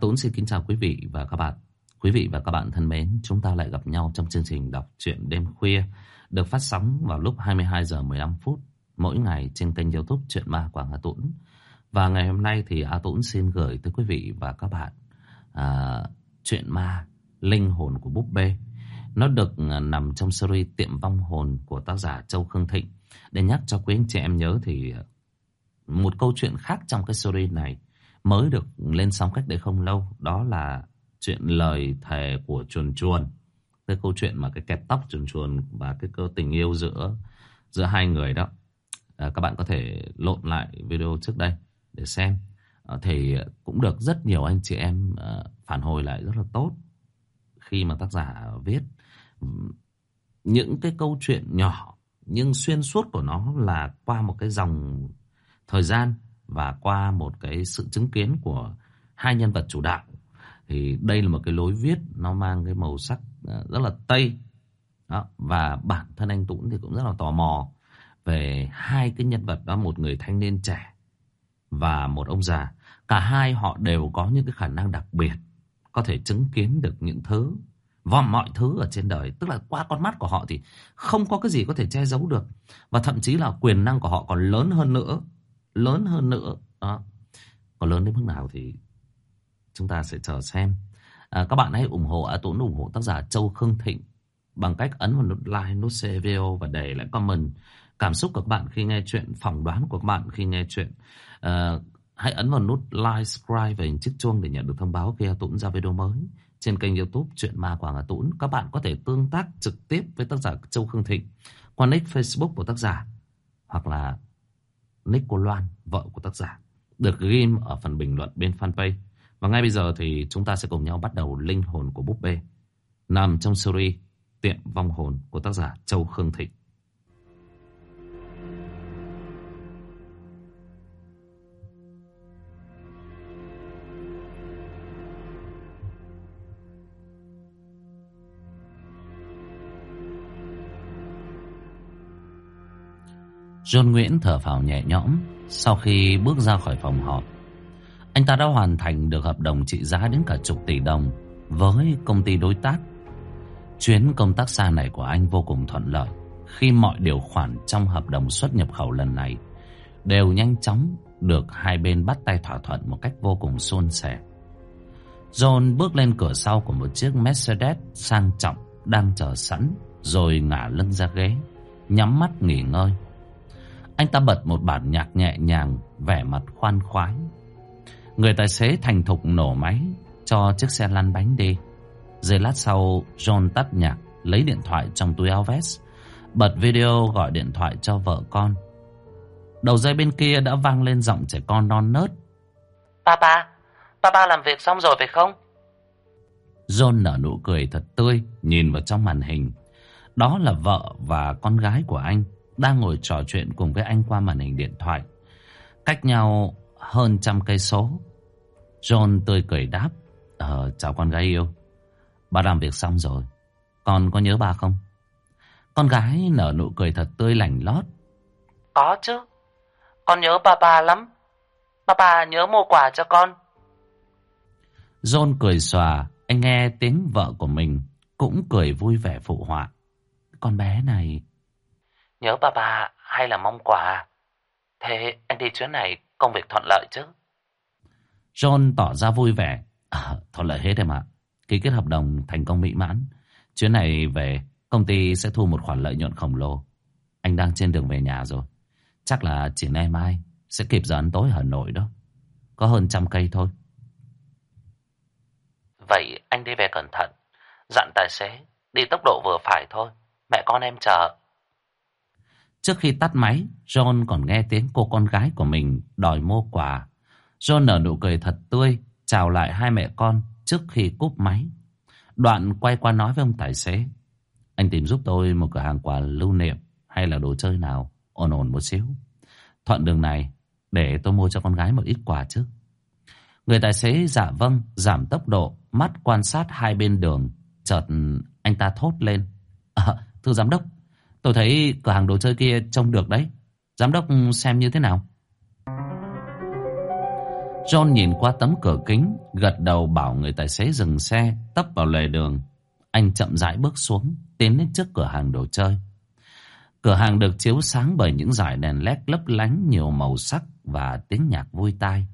Tuấn xin kính chào quý vị và các bạn. Quý vị và các bạn thân mến, chúng ta lại gặp nhau trong chương trình đọc truyện đêm khuya được phát sóng vào lúc 22 giờ 15 phút mỗi ngày trên kênh YouTube Truyện Ma Quảng Hà Tuấn. Và ngày hôm nay thì A Tuấn xin gửi tới quý vị và các bạn à, Truyện Ma Linh hồn của búp bê. Nó được à, nằm trong series Tiệm vong hồn của tác giả Châu Khương Thịnh. Để nhắc cho quý anh chị em nhớ thì à, một câu chuyện khác trong cái series này mới được lên sóng cách đây không lâu đó là chuyện lời thề của chuồn chuồn. Cái câu chuyện mà cái kẹp tóc chuồn chuồn và cái cơ tình yêu giữa giữa hai người đó. À, các bạn có thể lộn lại video trước đây để xem. À, thì cũng được rất nhiều anh chị em à, phản hồi lại rất là tốt khi mà tác giả viết. Những cái câu chuyện nhỏ nhưng xuyên suốt của nó là qua một cái dòng thời gian và qua một cái sự chứng kiến của hai nhân vật chủ đạo. Thì đây là một cái lối viết, nó mang cái màu sắc ờ, rất là tây. Đó. và bản thân anh Tũng thì cũng rất là tò mò về hai cái nhân vật đó, một người thanh niên trẻ và một ông già. Cả hai họ đều có những cái khả năng đặc biệt, có thể chứng kiến được những thứ và mọi thứ ở trên đời. Tức là qua con mắt của họ thì không có cái gì có thể che giấu được. Và thậm chí là quyền năng của họ còn lớn hơn nữa lớn hơn nữa. Đó. Còn lớn đến mức nào thì chúng ta sẽ chờ xem. À, các bạn hãy ủng hộ A Tuấn ủng hộ tác giả Châu Khương Thịnh bằng cách ấn vào nút like nút share video và để lại comment cảm xúc của các bạn khi nghe chuyện phỏng đoán của các bạn khi nghe chuyện. À, hãy ấn vào nút like subscribe và hình chiếc chuông để nhận được thông báo khi A Tuấn ra video mới. Trên kênh youtube chuyện ma quảng A Tuấn các bạn có thể tương tác trực tiếp với tác giả Châu Khương Thịnh qua nick facebook của tác giả hoặc là nick của Loan, vợ của tác giả, được ghim ở phần bình luận bên fanpage. Và ngay bây giờ thì chúng ta sẽ cùng nhau bắt đầu linh hồn của búp bê, nằm trong series Tiệm vong hồn của tác giả Châu Khương Thịnh. John Nguyễn thở phào nhẹ nhõm sau khi bước ra khỏi phòng họp. Anh ta đã hoàn thành được hợp đồng trị giá đến cả chục tỷ đồng với công ty đối tác. Chuyến công tác xa này của anh vô cùng thuận lợi khi mọi điều khoản trong hợp đồng xuất nhập khẩu lần này đều nhanh chóng được hai bên bắt tay thỏa thuận một cách vô cùng suôn sẻ. John bước lên cửa sau của một chiếc Mercedes sang trọng đang chờ sẵn rồi ngả lưng ra ghế, nhắm mắt nghỉ ngơi. Anh ta bật một bản nhạc nhẹ nhàng, vẻ mặt khoan khoái. Người tài xế thành thục nổ máy, cho chiếc xe lăn bánh đi. Giây lát sau, John tắt nhạc, lấy điện thoại trong túi áo vest, bật video gọi điện thoại cho vợ con. Đầu dây bên kia đã vang lên giọng trẻ con non nớt. Papa, papa làm việc xong rồi phải không? John nở nụ cười thật tươi, nhìn vào trong màn hình. Đó là vợ và con gái của anh đang ngồi trò chuyện cùng với anh qua màn hình điện thoại. Cách nhau hơn trăm cây số. John tươi cười đáp. Ờ, chào con gái yêu. Bà làm việc xong rồi. Con có nhớ bà không? Con gái nở nụ cười thật tươi lành lót. Có chứ. Con nhớ bà bà lắm. Bà bà nhớ mua quà cho con. John cười xòa. Anh nghe tiếng vợ của mình cũng cười vui vẻ phụ họa. Con bé này Nhớ ba ba hay là mong quà? Thế anh đi chuyến này công việc thuận lợi chứ? John tỏ ra vui vẻ. À, thuận lợi hết em ạ. Ký kết hợp đồng thành công mỹ mãn. Chuyến này về công ty sẽ thu một khoản lợi nhuận khổng lồ. Anh đang trên đường về nhà rồi. Chắc là chỉ ngày mai sẽ kịp giờ ăn tối Hà Nội đó. Có hơn trăm cây thôi. Vậy anh đi về cẩn thận. Dặn tài xế đi tốc độ vừa phải thôi. Mẹ con em chờ. Trước khi tắt máy, John còn nghe tiếng cô con gái của mình đòi mua quà. John nở nụ cười thật tươi, chào lại hai mẹ con trước khi cúp máy. Đoạn quay qua nói với ông tài xế. Anh tìm giúp tôi một cửa hàng quà lưu niệm hay là đồ chơi nào ổn ổn một xíu. Thuận đường này để tôi mua cho con gái một ít quà chứ. Người tài xế dạ vâng, giảm tốc độ, mắt quan sát hai bên đường. Chợt anh ta thốt lên. À, thưa giám đốc, Tôi thấy cửa hàng đồ chơi kia trông được đấy. Giám đốc xem như thế nào? John nhìn qua tấm cửa kính, gật đầu bảo người tài xế dừng xe, tấp vào lề đường. Anh chậm rãi bước xuống, tiến đến trước cửa hàng đồ chơi. Cửa hàng được chiếu sáng bởi những dải đèn led lấp lánh nhiều màu sắc và tiếng nhạc vui tai.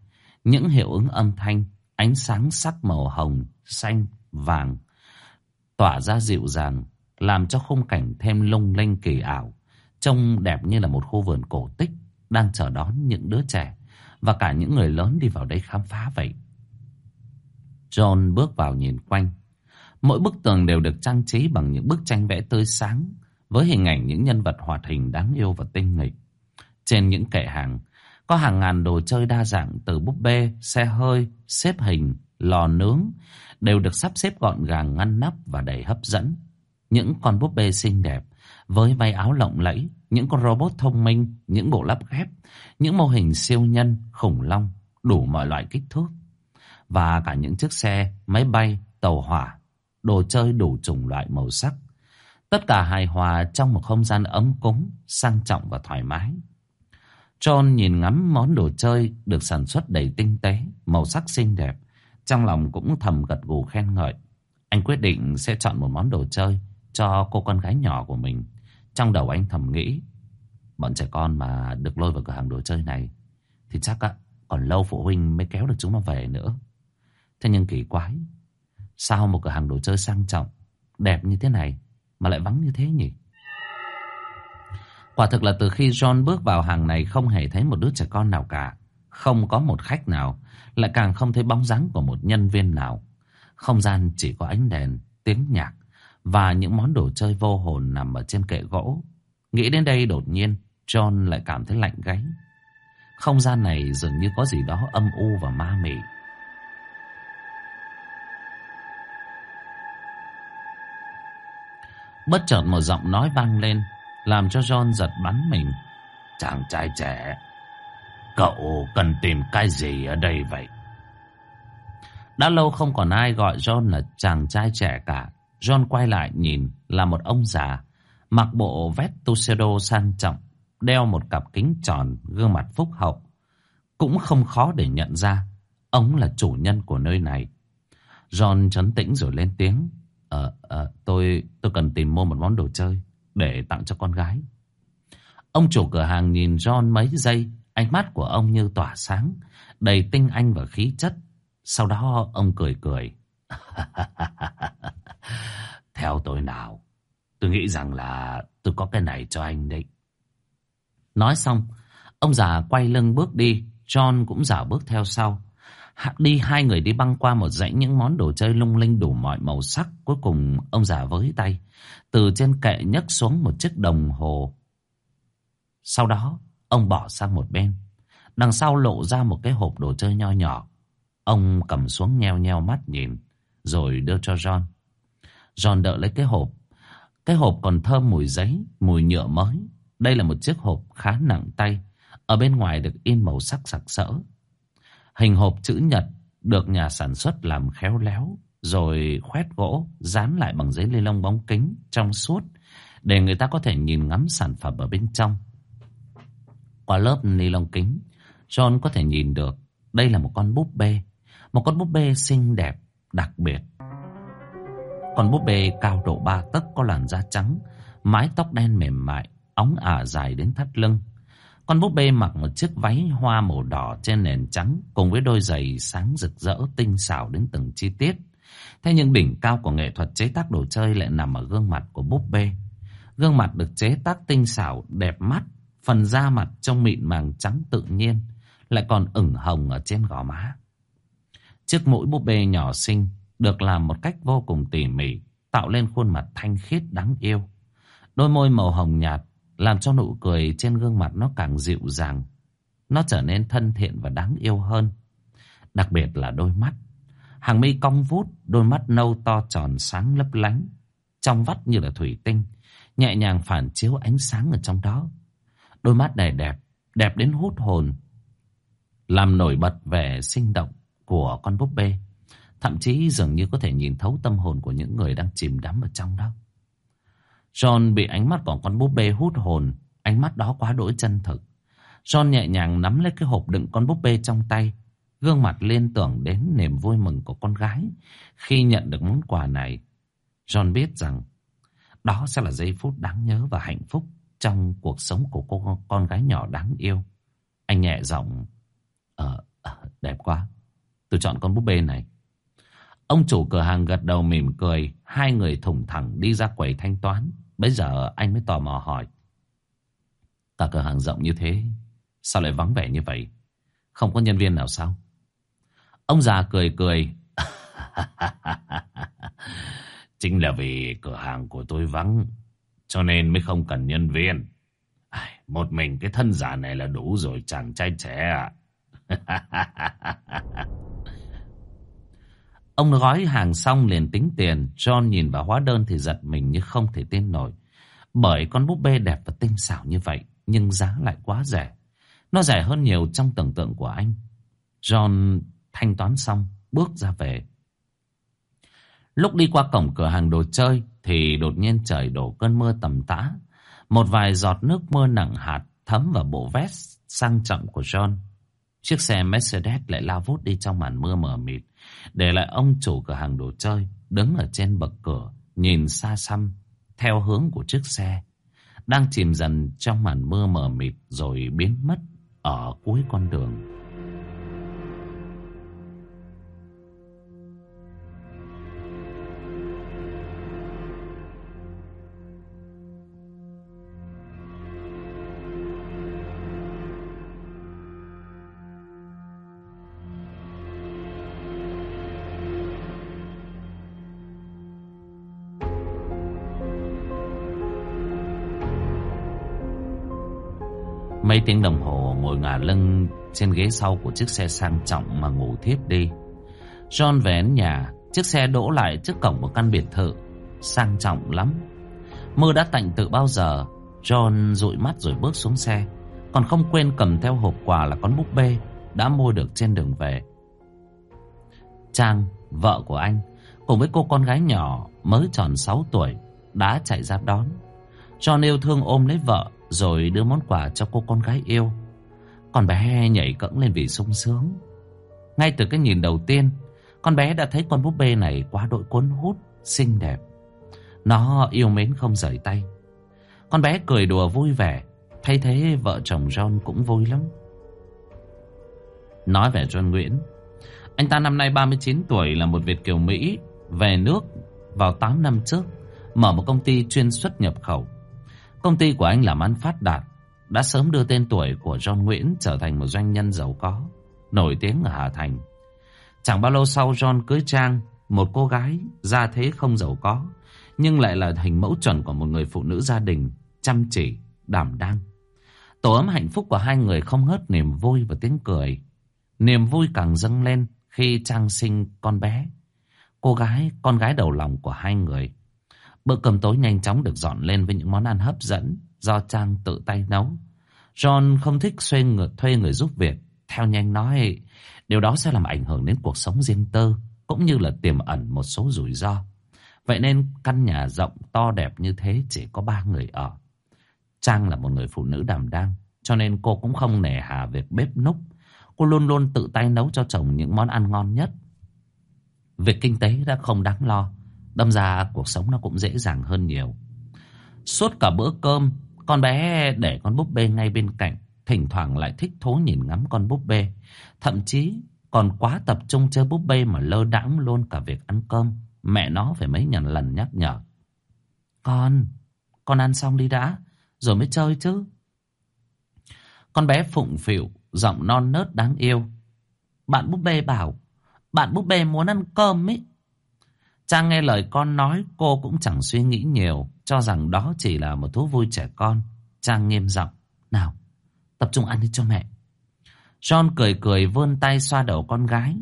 Những hiệu ứng âm thanh, ánh sáng sắc màu hồng, xanh, vàng tỏa ra dịu dàng, làm cho khung cảnh thêm lung linh kỳ ảo, trông đẹp như là một khu vườn cổ tích đang chờ đón những đứa trẻ và cả những người lớn đi vào đây khám phá vậy. John bước vào nhìn quanh. Mỗi bức tường đều được trang trí bằng những bức tranh vẽ tươi sáng với hình ảnh những nhân vật hoạt hình đáng yêu và tinh nghịch. Trên những kệ hàng có hàng ngàn đồ chơi đa dạng từ búp bê, xe hơi, xếp hình, lò nướng đều được sắp xếp gọn gàng ngăn nắp và đầy hấp dẫn. Những con búp bê xinh đẹp với váy áo lộng lẫy, những con robot thông minh, những bộ lắp ghép, những mô hình siêu nhân, khủng long, đủ mọi loại kích thước. Và cả những chiếc xe, máy bay, tàu hỏa, đồ chơi đủ chủng loại màu sắc. Tất cả hài hòa trong một không gian ấm cúng, sang trọng và thoải mái. John nhìn ngắm món đồ chơi được sản xuất đầy tinh tế, màu sắc xinh đẹp. Trong lòng cũng thầm gật gù khen ngợi. Anh quyết định sẽ chọn một món đồ chơi cho cô con gái nhỏ của mình. Trong đầu anh thầm nghĩ, bọn trẻ con mà được lôi vào cửa hàng đồ chơi này thì chắc á, còn lâu phụ huynh mới kéo được chúng nó về nữa. Thế nhưng kỳ quái, sao một cửa hàng đồ chơi sang trọng, đẹp như thế này mà lại vắng như thế nhỉ? Quả thực là từ khi John bước vào hàng này không hề thấy một đứa trẻ con nào cả. Không có một khách nào, lại càng không thấy bóng dáng của một nhân viên nào. Không gian chỉ có ánh đèn, tiếng nhạc và những món đồ chơi vô hồn nằm ở trên kệ gỗ. Nghĩ đến đây đột nhiên, John lại cảm thấy lạnh gáy. Không gian này dường như có gì đó âm u và ma mị. Bất chợt một giọng nói vang lên làm cho John giật bắn mình. Chàng trai trẻ, cậu cần tìm cái gì ở đây vậy? Đã lâu không còn ai gọi John là chàng trai trẻ cả. John quay lại nhìn là một ông già, mặc bộ vest tuxedo sang trọng, đeo một cặp kính tròn, gương mặt phúc hậu. Cũng không khó để nhận ra, ông là chủ nhân của nơi này. John trấn tĩnh rồi lên tiếng. Ờ, ờ, tôi, tôi cần tìm mua một món đồ chơi để tặng cho con gái. Ông chủ cửa hàng nhìn John mấy giây, ánh mắt của ông như tỏa sáng, đầy tinh anh và khí chất. Sau đó ông cười cười. Theo tôi nào, tôi nghĩ rằng là tôi có cái này cho anh đấy. Nói xong, ông già quay lưng bước đi, John cũng giả bước theo sau. Đi hai người đi băng qua một dãy những món đồ chơi lung linh đủ mọi màu sắc. Cuối cùng ông già với tay. Từ trên kệ nhấc xuống một chiếc đồng hồ. Sau đó ông bỏ sang một bên. Đằng sau lộ ra một cái hộp đồ chơi nho nhỏ. Ông cầm xuống nheo nheo mắt nhìn. Rồi đưa cho John. John đỡ lấy cái hộp. Cái hộp còn thơm mùi giấy, mùi nhựa mới. Đây là một chiếc hộp khá nặng tay. Ở bên ngoài được in màu sắc sặc sỡ. Hình hộp chữ nhật được nhà sản xuất làm khéo léo rồi khoét gỗ dán lại bằng giấy ni lông bóng kính trong suốt để người ta có thể nhìn ngắm sản phẩm ở bên trong. Qua lớp ni lông kính, John có thể nhìn được đây là một con búp bê, một con búp bê xinh đẹp, đặc biệt. Con búp bê cao độ ba tấc có làn da trắng, mái tóc đen mềm mại, óng ả dài đến thắt lưng. Con búp bê mặc một chiếc váy hoa màu đỏ trên nền trắng cùng với đôi giày sáng rực rỡ tinh xảo đến từng chi tiết. Thế nhưng đỉnh cao của nghệ thuật chế tác đồ chơi lại nằm ở gương mặt của búp bê. Gương mặt được chế tác tinh xảo, đẹp mắt, phần da mặt trông mịn màng trắng tự nhiên, lại còn ửng hồng ở trên gò má. Chiếc mũi búp bê nhỏ xinh được làm một cách vô cùng tỉ mỉ, tạo lên khuôn mặt thanh khiết đáng yêu. Đôi môi màu hồng nhạt làm cho nụ cười trên gương mặt nó càng dịu dàng. Nó trở nên thân thiện và đáng yêu hơn. Đặc biệt là đôi mắt. Hàng mi cong vút, đôi mắt nâu to tròn sáng lấp lánh. Trong vắt như là thủy tinh, nhẹ nhàng phản chiếu ánh sáng ở trong đó. Đôi mắt này đẹp, đẹp đến hút hồn. Làm nổi bật vẻ sinh động của con búp bê. Thậm chí dường như có thể nhìn thấu tâm hồn của những người đang chìm đắm ở trong đó. John bị ánh mắt của con búp bê hút hồn. Ánh mắt đó quá đỗi chân thực. John nhẹ nhàng nắm lấy cái hộp đựng con búp bê trong tay. Gương mặt liên tưởng đến niềm vui mừng của con gái khi nhận được món quà này. John biết rằng đó sẽ là giây phút đáng nhớ và hạnh phúc trong cuộc sống của cô con gái nhỏ đáng yêu. Anh nhẹ giọng, ờ, ờ đẹp quá, tôi chọn con búp bê này. Ông chủ cửa hàng gật đầu mỉm cười, hai người thủng thẳng đi ra quầy thanh toán. Bây giờ anh mới tò mò hỏi. Cả cửa hàng rộng như thế, sao lại vắng vẻ như vậy? Không có nhân viên nào sao? Ông già cười cười. Chính là vì cửa hàng của tôi vắng, cho nên mới không cần nhân viên. Một mình cái thân giả này là đủ rồi chàng trai trẻ ạ. Ông gói hàng xong liền tính tiền. John nhìn vào hóa đơn thì giật mình như không thể tin nổi. Bởi con búp bê đẹp và tinh xảo như vậy, nhưng giá lại quá rẻ. Nó rẻ hơn nhiều trong tưởng tượng của anh. John thanh toán xong, bước ra về. Lúc đi qua cổng cửa hàng đồ chơi thì đột nhiên trời đổ cơn mưa tầm tã. Một vài giọt nước mưa nặng hạt thấm vào bộ vest sang trọng của John. Chiếc xe Mercedes lại lao vút đi trong màn mưa mờ mịt. Để lại ông chủ cửa hàng đồ chơi đứng ở trên bậc cửa, nhìn xa xăm theo hướng của chiếc xe. Đang chìm dần trong màn mưa mờ mịt rồi biến mất ở cuối con đường. Mấy tiếng đồng hồ ngồi ngả lưng trên ghế sau của chiếc xe sang trọng mà ngủ thiếp đi. John về đến nhà, chiếc xe đỗ lại trước cổng một căn biệt thự, sang trọng lắm. Mưa đã tạnh từ bao giờ, John dụi mắt rồi bước xuống xe, còn không quên cầm theo hộp quà là con búp bê đã mua được trên đường về. Trang, vợ của anh, cùng với cô con gái nhỏ mới tròn 6 tuổi, đã chạy ra đón. John yêu thương ôm lấy vợ rồi đưa món quà cho cô con gái yêu. Con bé nhảy cẫng lên vì sung sướng. Ngay từ cái nhìn đầu tiên, Con bé đã thấy con búp bê này quá đội cuốn hút, Xinh đẹp. Nó yêu mến không rời tay. Con bé cười đùa vui vẻ, Thay thế vợ chồng John cũng vui lắm. Nói về John Nguyễn, Anh ta năm nay 39 tuổi, là một Việt Kiều Mỹ, Về nước vào 8 năm trước, Mở một công ty chuyên xuất nhập khẩu. Công ty của anh làm ăn phát đạt, đã sớm đưa tên tuổi của John Nguyễn trở thành một doanh nhân giàu có, nổi tiếng ở Hà Thành. Chẳng bao lâu sau John cưới Trang, một cô gái gia thế không giàu có, nhưng lại là hình mẫu chuẩn của một người phụ nữ gia đình, chăm chỉ, đảm đang. Tổ ấm hạnh phúc của hai người không hớt niềm vui và tiếng cười. Niềm vui càng dâng lên khi Trang sinh con bé. Cô gái, con gái đầu lòng của hai người. Bữa cơm tối nhanh chóng được dọn lên với những món ăn hấp dẫn do Trang tự tay nấu. John không thích thuê người, thuê người giúp việc. Theo nhanh nói, điều đó sẽ làm ảnh hưởng đến cuộc sống riêng tư, cũng như là tiềm ẩn một số rủi ro. Vậy nên căn nhà rộng to đẹp như thế chỉ có ba người ở. Trang là một người phụ nữ đảm đang, cho nên cô cũng không nề hà việc bếp núc. Cô luôn luôn tự tay nấu cho chồng những món ăn ngon nhất. Việc kinh tế đã không đáng lo. Đâm ra cuộc sống nó cũng dễ dàng hơn nhiều. Suốt cả bữa cơm, Con bé để con búp bê ngay bên cạnh, Thỉnh thoảng lại thích thú nhìn ngắm con búp bê. Thậm chí còn quá tập trung chơi búp bê Mà lơ đãng luôn cả việc ăn cơm. Mẹ nó phải mấy nhận lần nhắc nhở. Con Con ăn xong đi đã, Rồi mới chơi chứ. Con bé phụng phịu, Giọng non nớt đáng yêu. Bạn búp bê bảo, Bạn búp bê muốn ăn cơm ấy Trang nghe lời con nói, cô cũng chẳng suy nghĩ nhiều, Cho rằng đó chỉ là một thú vui trẻ con. Trang nghiêm giọng, Nào, tập trung ăn đi cho mẹ. John cười cười vươn tay xoa đầu con gái.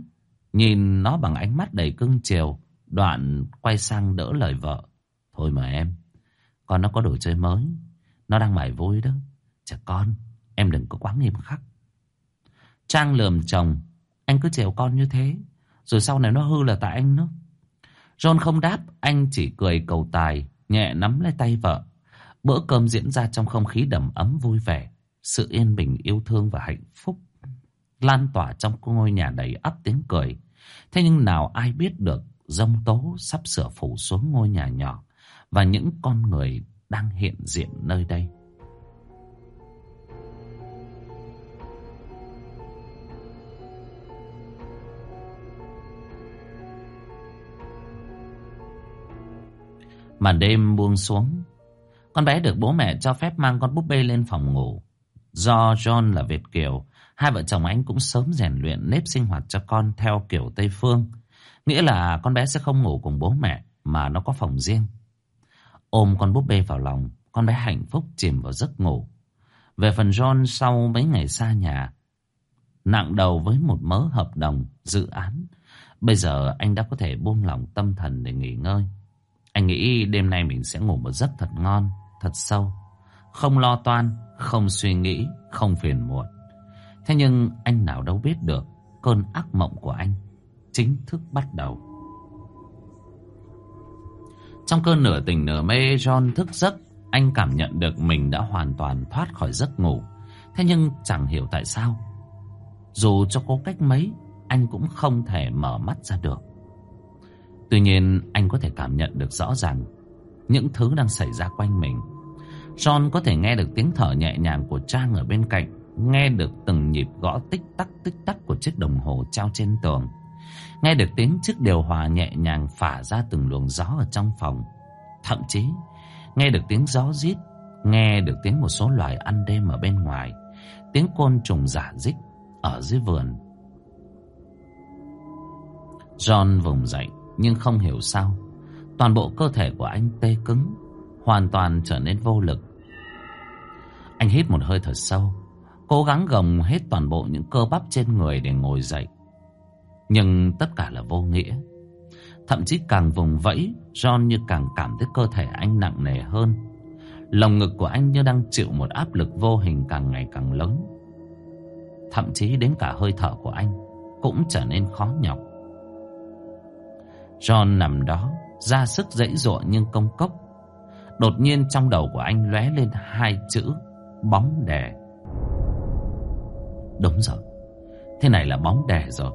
Nhìn nó bằng ánh mắt đầy cưng chiều, Đoạn quay sang đỡ lời vợ. Thôi mà em, Con nó có đồ chơi mới, Nó đang mải vui đó. Trẻ con, Em đừng có quá nghiêm khắc. Trang lườm chồng, Anh cứ chiều con như thế, Rồi sau này nó hư là tại anh nữa John không đáp, anh chỉ cười cầu tài, nhẹ nắm lấy tay vợ. Bữa cơm diễn ra trong không khí đầm ấm vui vẻ, sự yên bình yêu thương và hạnh phúc lan tỏa trong ngôi nhà đầy ắp tiếng cười. Thế nhưng nào ai biết được rông tố sắp sửa phủ xuống ngôi nhà nhỏ và những con người đang hiện diện nơi đây. Màn đêm buông xuống, con bé được bố mẹ cho phép mang con búp bê lên phòng ngủ. Do John là Việt Kiều, hai vợ chồng anh cũng sớm rèn luyện nếp sinh hoạt cho con theo kiểu Tây Phương. Nghĩa là con bé sẽ không ngủ cùng bố mẹ mà nó có phòng riêng. Ôm con búp bê vào lòng, con bé hạnh phúc chìm vào giấc ngủ. Về phần John sau mấy ngày xa nhà, nặng đầu với một mớ hợp đồng, dự án. Bây giờ anh đã có thể buông lỏng tâm thần để nghỉ ngơi. Anh nghĩ đêm nay mình sẽ ngủ một giấc thật ngon, thật sâu. Không lo toan, không suy nghĩ, không phiền muộn. Thế nhưng anh nào đâu biết được cơn ác mộng của anh chính thức bắt đầu. Trong cơn nửa tỉnh nửa mê John thức giấc Anh cảm nhận được mình đã hoàn toàn thoát khỏi giấc ngủ Thế nhưng chẳng hiểu tại sao Dù cho cố cách mấy Anh cũng không thể mở mắt ra được Tuy nhiên anh có thể cảm nhận được rõ ràng Những thứ đang xảy ra quanh mình John có thể nghe được tiếng thở nhẹ nhàng của Trang ở bên cạnh Nghe được từng nhịp gõ tích tắc tích tắc của chiếc đồng hồ treo trên tường Nghe được tiếng chiếc điều hòa nhẹ nhàng phả ra từng luồng gió ở trong phòng. Thậm chí, nghe được tiếng gió rít, nghe được tiếng một số loài ăn đêm ở bên ngoài, tiếng côn trùng giả dích ở dưới vườn. John vùng dậy nhưng không hiểu sao. Toàn bộ cơ thể của anh tê cứng, hoàn toàn trở nên vô lực. Anh hít một hơi thật sâu, cố gắng gồng hết toàn bộ những cơ bắp trên người để ngồi dậy. Nhưng tất cả là vô nghĩa Thậm chí càng vùng vẫy John như càng cảm thấy cơ thể anh nặng nề hơn Lồng ngực của anh như đang chịu một áp lực vô hình càng ngày càng lớn Thậm chí đến cả hơi thở của anh Cũng trở nên khó nhọc John nằm đó ra sức dãy dụa nhưng công cốc Đột nhiên trong đầu của anh lóe lên hai chữ Bóng đè Đúng rồi Thế này là bóng đè rồi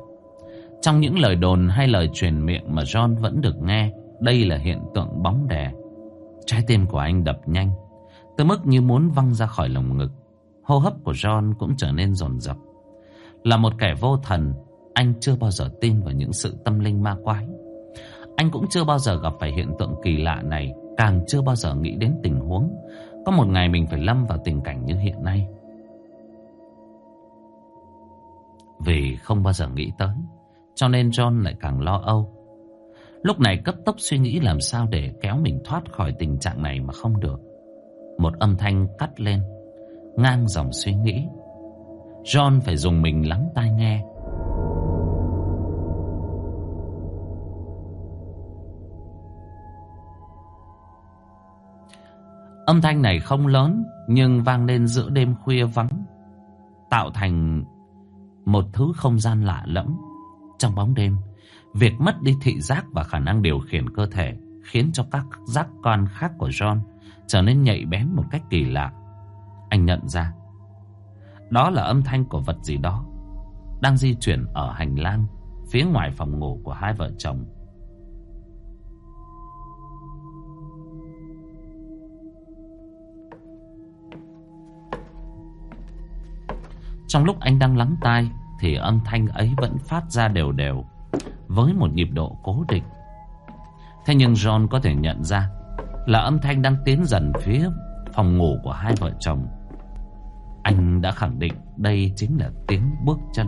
trong những lời đồn hay lời truyền miệng mà John vẫn được nghe, đây là hiện tượng bóng đè. Trái tim của anh đập nhanh, tới mức như muốn văng ra khỏi lồng ngực. Hô hấp của John cũng trở nên dồn dập. Là một kẻ vô thần, anh chưa bao giờ tin vào những sự tâm linh ma quái. Anh cũng chưa bao giờ gặp phải hiện tượng kỳ lạ này, càng chưa bao giờ nghĩ đến tình huống. Có một ngày mình phải lâm vào tình cảnh như hiện nay. Vì không bao giờ nghĩ tới cho nên John lại càng lo âu. Lúc này cấp tốc suy nghĩ làm sao để kéo mình thoát khỏi tình trạng này mà không được. Một âm thanh cắt lên Ngang dòng suy nghĩ. John phải dùng mình lắng tai nghe. Âm thanh này không lớn Nhưng vang lên giữa đêm khuya vắng Tạo thành một thứ không gian lạ lẫm trong bóng đêm, việc mất đi thị giác và khả năng điều khiển cơ thể khiến cho các giác quan khác của John trở nên nhạy bén một cách kỳ lạ. Anh nhận ra, đó là âm thanh của vật gì đó đang di chuyển ở hành lang phía ngoài phòng ngủ của hai vợ chồng. Trong lúc anh đang lắng tai, thì âm thanh ấy vẫn phát ra đều đều, với một nhịp độ cố định. Thế nhưng John có thể nhận ra là âm thanh đang tiến dần phía phòng ngủ của hai vợ chồng. Anh đã khẳng định đây chính là tiếng bước chân.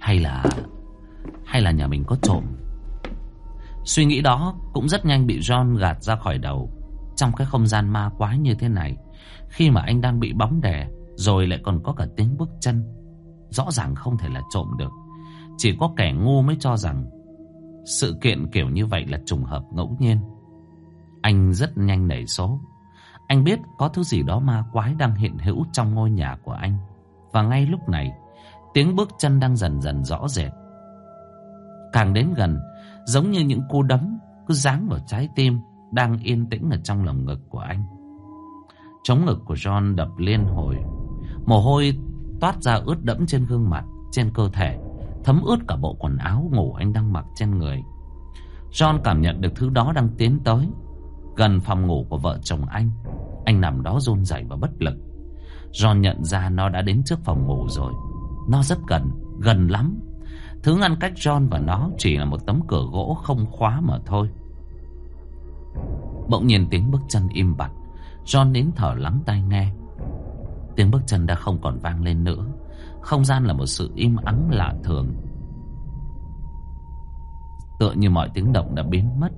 Hay là hay là nhà mình có trộm? Suy nghĩ đó cũng rất nhanh bị John gạt ra khỏi đầu. Trong cái không gian ma quái như thế này. Khi mà anh đang bị bóng đè, Rồi lại còn có cả tiếng bước chân. Rõ ràng không thể là trộm được. Chỉ có kẻ ngu mới cho rằng Sự kiện kiểu như vậy là trùng hợp ngẫu nhiên. Anh rất nhanh nảy số. Anh biết có thứ gì đó ma quái đang hiện hữu trong ngôi nhà của anh. Và ngay lúc này, Tiếng bước chân đang dần dần rõ rệt. Càng đến gần, Giống như những cú đấm Cứ giáng vào trái tim. Đang yên tĩnh ở trong lồng ngực của anh Chống ngực của John đập liên hồi. Mồ hôi toát ra ướt đẫm trên gương mặt, trên cơ thể. Thấm ướt cả bộ quần áo ngủ anh đang mặc trên người. John cảm nhận được thứ đó đang tiến tới. Gần phòng ngủ của vợ chồng anh. Anh nằm đó run rẩy và bất lực. John nhận ra nó đã đến trước phòng ngủ rồi. Nó rất gần, gần lắm. Thứ ngăn cách John và nó chỉ là một tấm cửa gỗ không khóa mà thôi. Bỗng nhiên tiếng bước chân im bặt. John nín thở lắng tai nghe. Tiếng bước chân đã không còn vang lên nữa. Không gian là một sự im ắng lạ thường. Tựa như mọi tiếng động đã biến mất.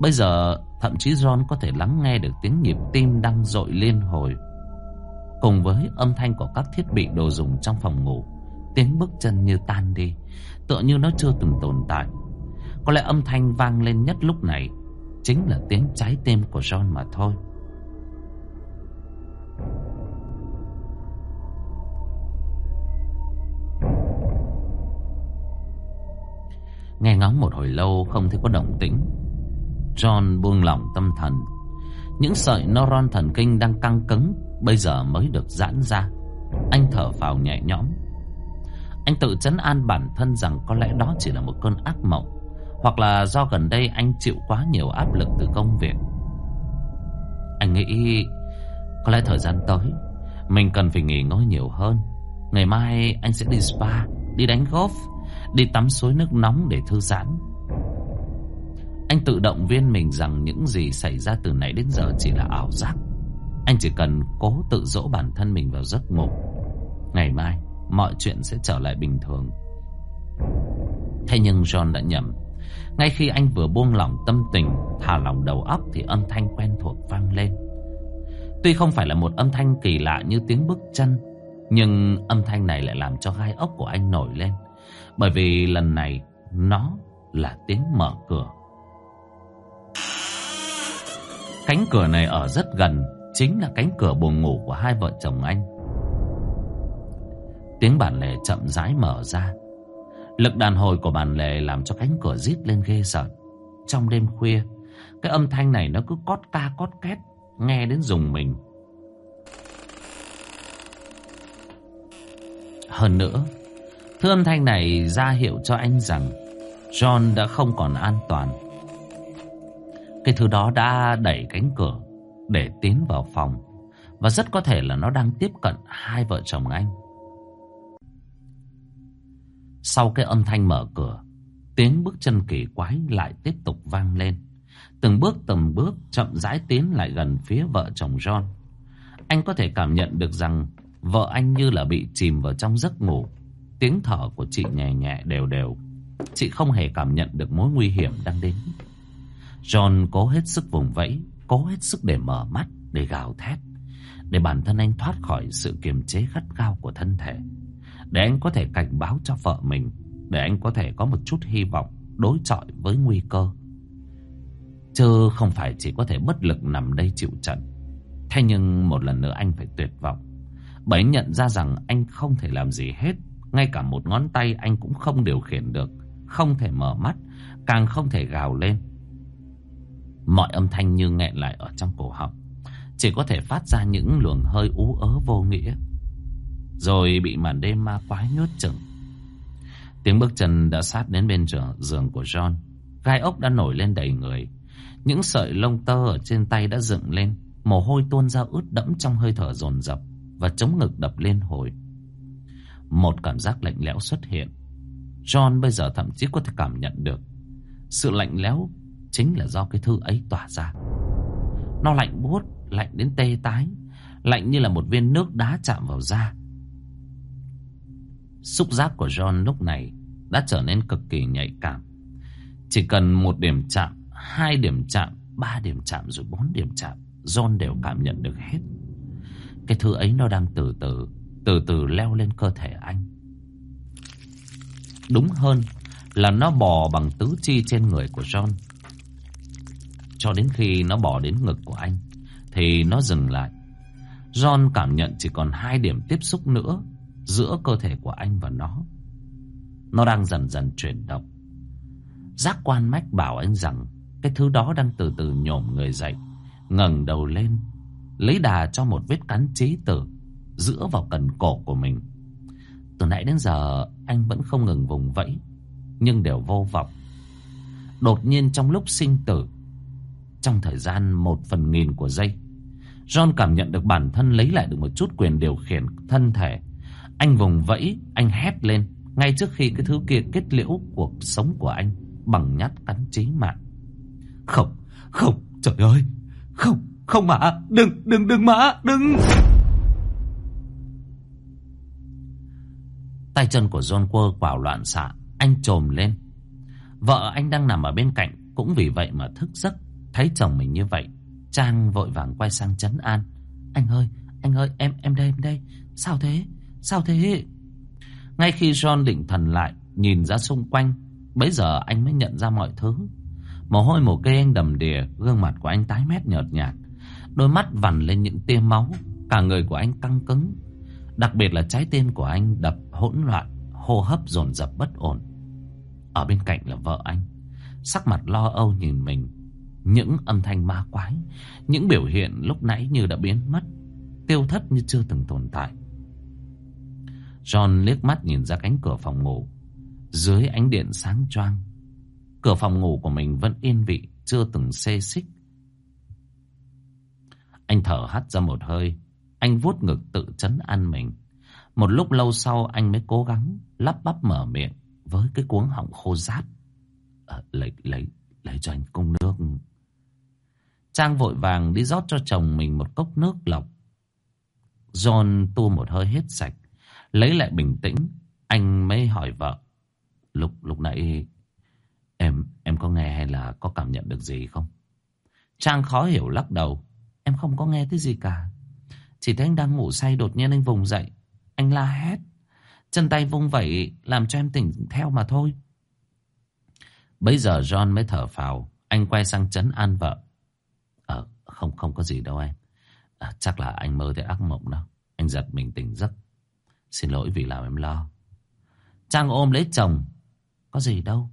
Bây giờ, thậm chí John có thể lắng nghe được tiếng nhịp tim đang dội liên hồi. Cùng với âm thanh của các thiết bị đồ dùng trong phòng ngủ, Tiếng bước chân như tan đi, Tựa như nó chưa từng tồn tại Có lẽ âm thanh vang lên nhất lúc này Chính là tiếng trái tim của John mà thôi. Nghe ngóng một hồi lâu, không thấy có động tĩnh. John buông lỏng tâm thần. Những sợi neuron thần kinh đang căng cứng Bây giờ mới được giãn ra. Anh thở vào nhẹ nhõm. Anh tự chấn an bản thân rằng Có lẽ đó chỉ là một cơn ác mộng. Hoặc là do gần đây anh chịu quá nhiều áp lực từ công việc. Anh nghĩ Có lẽ thời gian tới, Mình cần phải nghỉ ngơi nhiều hơn. Ngày mai anh sẽ đi spa, Đi đánh golf, Đi tắm suối nước nóng để thư giãn. Anh tự động viên mình rằng những gì xảy ra từ nãy đến giờ chỉ là ảo giác. Anh chỉ cần cố tự dỗ bản thân mình vào giấc ngủ. Ngày mai, Mọi chuyện sẽ trở lại bình thường. Thế nhưng John đã nhầm. Ngay khi anh vừa buông lỏng tâm tình, Thả lỏng đầu óc Thì âm thanh quen thuộc vang lên. Tuy không phải là một âm thanh kỳ lạ như tiếng bước chân, Nhưng âm thanh này lại làm cho gai ốc của anh nổi lên, Bởi vì lần này Nó là tiếng mở cửa. Cánh cửa này ở rất gần, Chính là cánh cửa buồng ngủ của hai vợ chồng anh. Tiếng bản lề chậm rãi mở ra. Lực đàn hồi của bản lề làm cho cánh cửa rít lên ghê sợ Trong đêm khuya, Cái âm thanh này nó cứ cót ca cót két, Nghe đến dùng mình. Hơn nữa, Thứ âm thanh này ra hiệu cho anh rằng John đã không còn an toàn. Cái thứ đó đã đẩy cánh cửa để tiến vào phòng và rất có thể là nó đang tiếp cận hai vợ chồng anh. Sau cái âm thanh mở cửa, tiếng bước chân kỳ quái lại tiếp tục vang lên. Từng bước từng bước chậm rãi tiến lại gần phía vợ chồng John. Anh có thể cảm nhận được rằng vợ anh như là bị chìm vào trong giấc ngủ. Tiếng thở của chị nhẹ nhẹ đều đều. Chị không hề cảm nhận được mối nguy hiểm đang đến. John cố hết sức vùng vẫy cố hết sức để mở mắt, để gào thét, để bản thân anh thoát khỏi sự kiềm chế gắt gao của thân thể, để anh có thể cảnh báo cho vợ mình, để anh có thể có một chút hy vọng đối chọi với nguy cơ. Chứ không phải chỉ có thể bất lực nằm đây chịu trận. Thế nhưng một lần nữa anh phải tuyệt vọng. Bởi anh nhận ra rằng anh không thể làm gì hết. Ngay cả một ngón tay anh cũng không điều khiển được. Không thể mở mắt. Càng không thể gào lên. Mọi âm thanh như nghẹn lại ở trong cổ họng Chỉ có thể phát ra những luồng hơi ú ớ vô nghĩa rồi bị màn đêm ma quái nhốt chừng Tiếng bước chân đã sát đến bên giường của John. Gai ốc đã nổi lên đầy người. Những sợi lông tơ ở trên tay đã dựng lên. Mồ hôi tuôn ra ướt đẫm trong hơi thở dồn dập Và chống ngực đập lên hồi. Một cảm giác lạnh lẽo xuất hiện. John bây giờ thậm chí có thể cảm nhận được. Sự lạnh lẽo Chính là do cái thư ấy tỏa ra. Nó lạnh buốt, Lạnh đến tê tái, Lạnh như là một viên nước đá chạm vào da. Xúc giác của John lúc này Đã trở nên cực kỳ nhạy cảm. Chỉ cần một điểm chạm, Hai điểm chạm, Ba điểm chạm rồi bốn điểm chạm, John đều cảm nhận được hết. Cái thứ ấy nó đang từ từ Từ từ leo lên cơ thể anh. Đúng hơn là nó bò bằng tứ chi trên người của John. Cho đến khi nó bò đến ngực của anh, Thì nó dừng lại. John cảm nhận chỉ còn hai điểm tiếp xúc nữa Giữa cơ thể của anh và nó Nó đang dần dần chuyển động Giác quan mách bảo anh rằng Cái thứ đó đang từ từ nhổm người dậy ngẩng đầu lên lấy đà cho một vết cắn chế tử giữa vào cần cổ của mình. Từ nãy đến giờ anh vẫn không ngừng vùng vẫy, nhưng đều vô vọng. Đột nhiên trong lúc sinh tử, trong thời gian một phần nghìn của giây, John cảm nhận được bản thân lấy lại được một chút quyền điều khiển thân thể. Anh vùng vẫy, anh hét lên, ngay trước khi cái thứ kia kết liễu cuộc sống của anh bằng nhát cắn chí mạng. Không, không, trời ơi, không, không mà, đừng, đừng, đừng mà, đừng. Tay chân của John quơ quảo loạn xạ, anh trồm lên. Vợ anh đang nằm ở bên cạnh, cũng vì vậy mà thức giấc, thấy chồng mình như vậy. Trang vội vàng quay sang chấn an. Anh ơi, anh ơi, em em đây, em đây. Sao thế? Sao thế? Ngay khi John định thần lại, nhìn ra xung quanh, bấy giờ anh mới nhận ra mọi thứ. Mồ hôi mồ kê anh đầm đìa, gương mặt của anh tái mét nhợt nhạt. Đôi mắt vằn lên những tia máu, cả người của anh căng cứng. Đặc biệt là trái tim của anh đập hỗn loạn, hô hấp dồn dập bất ổn. Ở bên cạnh là vợ anh, sắc mặt lo âu nhìn mình. Những âm thanh ma quái, những biểu hiện lúc nãy như đã biến mất, tiêu thất như chưa từng tồn tại. John liếc mắt nhìn ra cánh cửa phòng ngủ. Dưới ánh điện sáng choang, cửa phòng ngủ của mình vẫn yên vị, chưa từng xê xích. Anh thở hắt ra một hơi, anh vuốt ngực tự chấn an mình. Một lúc lâu sau anh mới cố gắng lắp bắp mở miệng với cái cuống họng khô rát. À, lấy, lấy, lấy cho anh cung nước. Trang vội vàng đi rót cho chồng mình một cốc nước lọc. John tu một hơi hết sạch. Lấy lại bình tĩnh, anh mới hỏi vợ. Lúc lúc nãy em em có nghe hay là có cảm nhận được gì không? Trang khó hiểu lắc đầu. Em không có nghe thấy gì cả. Chỉ thấy anh đang ngủ say đột nhiên anh vùng dậy. Anh la hét. Chân tay vung vẩy làm cho em tỉnh theo mà thôi. Bây giờ John mới thở phào. Anh quay sang chấn an vợ. Ờ, không không có gì đâu em. À, ờ, chắc là anh mơ thấy ác mộng đó. Anh giật mình tỉnh giấc. Xin lỗi vì làm em lo. Trang ôm lấy chồng. Có gì đâu.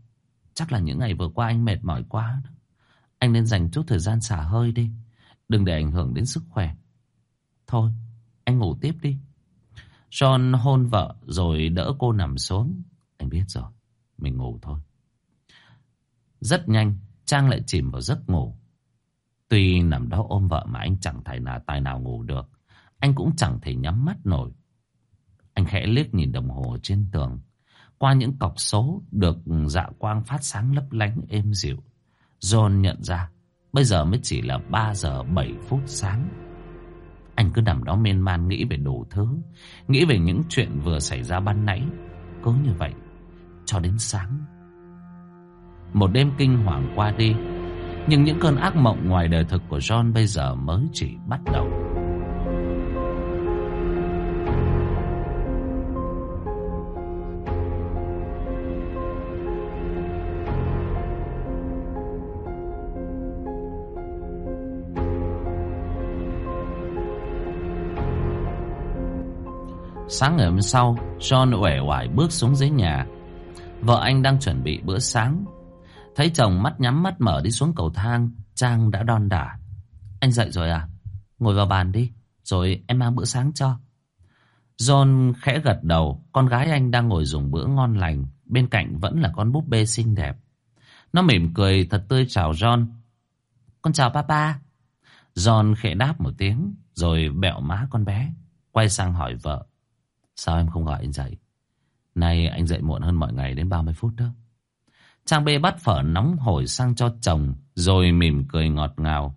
Chắc là những ngày vừa qua anh mệt mỏi quá. Anh nên dành chút thời gian xả hơi đi. Đừng để ảnh hưởng đến sức khỏe. Thôi, anh ngủ tiếp đi. John hôn vợ rồi đỡ cô nằm xuống. Anh biết rồi, mình ngủ thôi. Rất nhanh, Trang lại chìm vào giấc ngủ. Tuy nằm đó ôm vợ mà anh chẳng thể nào tài nào ngủ được. Anh cũng chẳng thể nhắm mắt nổi. Anh khẽ liếc nhìn đồng hồ trên tường. Qua những cọc số được dạ quang phát sáng lấp lánh, êm dịu. John nhận ra, bây giờ mới chỉ là 3 giờ 7 phút sáng. Anh cứ nằm đó miên man nghĩ về đủ thứ. Nghĩ về những chuyện vừa xảy ra ban nãy. Cứ như vậy, cho đến sáng. Một đêm kinh hoàng qua đi. Nhưng những cơn ác mộng ngoài đời thực của John bây giờ mới chỉ bắt đầu. Sáng ngày hôm sau, John uể oải bước xuống dưới nhà. Vợ anh đang chuẩn bị bữa sáng. Thấy chồng mắt nhắm mắt mở đi xuống cầu thang, Trang đã đon đả. Anh dậy rồi à? Ngồi vào bàn đi, rồi em mang bữa sáng cho. John khẽ gật đầu, con gái anh đang ngồi dùng bữa ngon lành, bên cạnh vẫn là con búp bê xinh đẹp. Nó mỉm cười thật tươi chào John. Con chào papa. John khẽ đáp một tiếng, rồi bẹo má con bé, quay sang hỏi vợ. Sao em không gọi anh dậy? Nay anh dậy muộn hơn mọi ngày đến 30 phút đó. Trang bê bắt phở nóng hổi sang cho chồng, rồi mỉm cười ngọt ngào.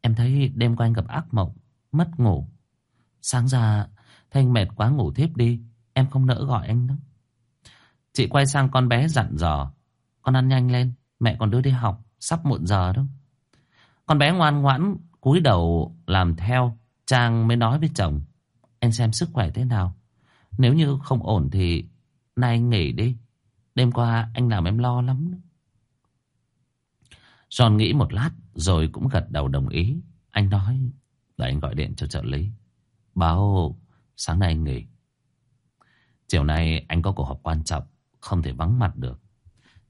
Em thấy đêm qua anh gặp ác mộng, mất ngủ. Sáng ra, thấy anh mệt quá ngủ thiếp đi, em không nỡ gọi anh nữa. Chị quay sang con bé dặn dò. Con ăn nhanh lên, mẹ còn đưa đi học, sắp muộn giờ đó. Con bé ngoan ngoãn, cúi đầu làm theo, Trang mới nói với chồng. Em xem sức khỏe thế nào. Nếu như không ổn thì nay anh nghỉ đi. Đêm qua anh làm em lo lắm. John nghĩ một lát rồi cũng gật đầu đồng ý. Anh nói, để anh gọi điện cho trợ lý. Báo sáng nay anh nghỉ. Chiều nay anh có cuộc họp quan trọng, không thể vắng mặt được.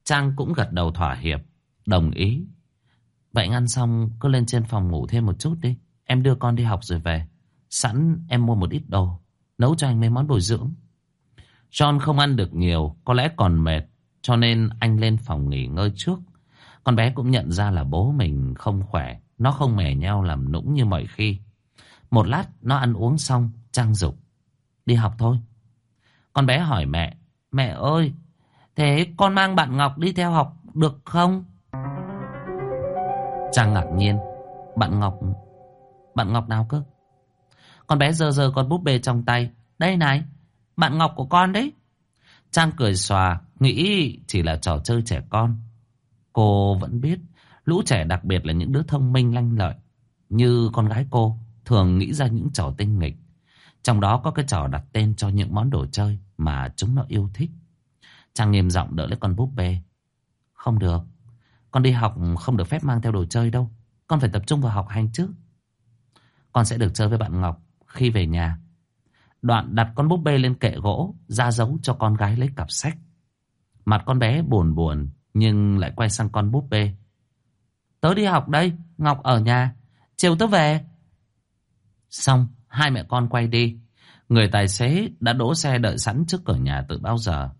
Trang cũng gật đầu thỏa hiệp, đồng ý. Vậy ăn xong cứ lên trên phòng ngủ thêm một chút đi. em đưa con đi học rồi về. Sẵn em mua một ít đồ, nấu cho anh mấy món bồi dưỡng. John không ăn được nhiều, có lẽ còn mệt, cho nên anh lên phòng nghỉ ngơi trước. Con bé cũng nhận ra là bố mình không khỏe, nó không mè nhau làm nũng như mọi khi. Một lát nó ăn uống xong, trang dục. Đi học thôi. Con bé hỏi mẹ, mẹ ơi, thế con mang bạn Ngọc đi theo học được không? Trang ngạc nhiên, bạn Ngọc, bạn Ngọc nào cơ? Con bé dơ dơ con búp bê trong tay. Đây này, bạn Ngọc của con đấy. Trang cười xòa, nghĩ chỉ là trò chơi trẻ con. Cô vẫn biết, lũ trẻ đặc biệt là những đứa thông minh lanh lợi. Như con gái cô, thường nghĩ ra những trò tinh nghịch. Trong đó có cái trò đặt tên cho những món đồ chơi mà chúng nó yêu thích. Trang nghiêm giọng đỡ lấy con búp bê. Không được, con đi học không được phép mang theo đồ chơi đâu. Con phải tập trung vào học hành chứ. Con sẽ được chơi với bạn Ngọc khi về nhà. Đoạn đặt con búp bê lên kệ gỗ, ra dấu cho con gái lấy cặp sách. Mặt con bé buồn buồn, nhưng lại quay sang con búp bê. Tớ đi học đây, Ngọc ở nhà, chiều tớ về. Xong, hai mẹ con quay đi. Người tài xế đã đỗ xe đợi sẵn trước cửa nhà từ bao giờ.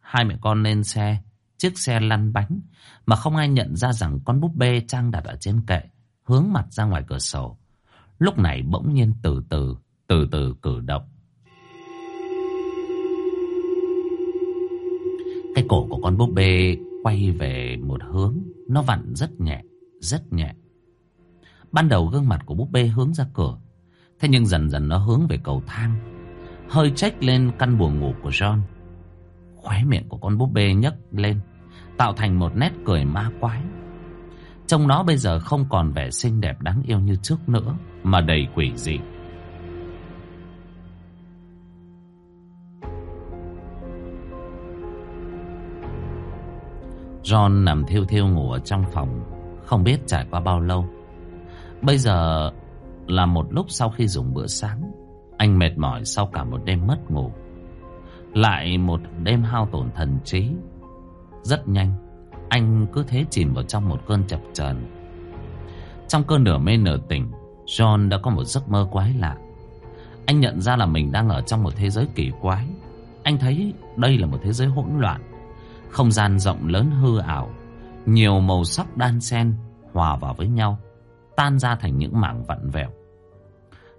Hai mẹ con lên xe, chiếc xe lăn bánh, mà không ai nhận ra rằng con búp bê Trang đặt ở trên kệ, hướng mặt ra ngoài cửa sổ. Lúc này bỗng nhiên từ từ, từ từ cử động. Cái cổ của con búp bê quay về một hướng, nó vặn rất nhẹ, rất nhẹ. Ban đầu gương mặt của búp bê hướng ra cửa, thế nhưng dần dần nó hướng về cầu thang, hơi trách lên căn buồng ngủ của John. Khóe miệng của con búp bê nhấc lên, tạo thành một nét cười ma quái. Trông nó bây giờ không còn vẻ xinh đẹp đáng yêu như trước nữa, mà đầy quỷ dị. John nằm thiêu thiêu ngủ ở trong phòng, không biết trải qua bao lâu. Bây giờ là một lúc sau khi dùng bữa sáng, anh mệt mỏi sau cả một đêm mất ngủ. Lại một đêm hao tổn thần trí. Rất nhanh, anh cứ thế chìm vào trong một cơn chập chờn. Trong cơn nửa mê nửa tỉnh, John đã có một giấc mơ quái lạ. Anh nhận ra là mình đang ở trong một thế giới kỳ quái. Anh thấy đây là một thế giới hỗn loạn. Không gian rộng lớn hư ảo, nhiều màu sắc đan xen hòa vào với nhau, tan ra thành những mảng vặn vẹo.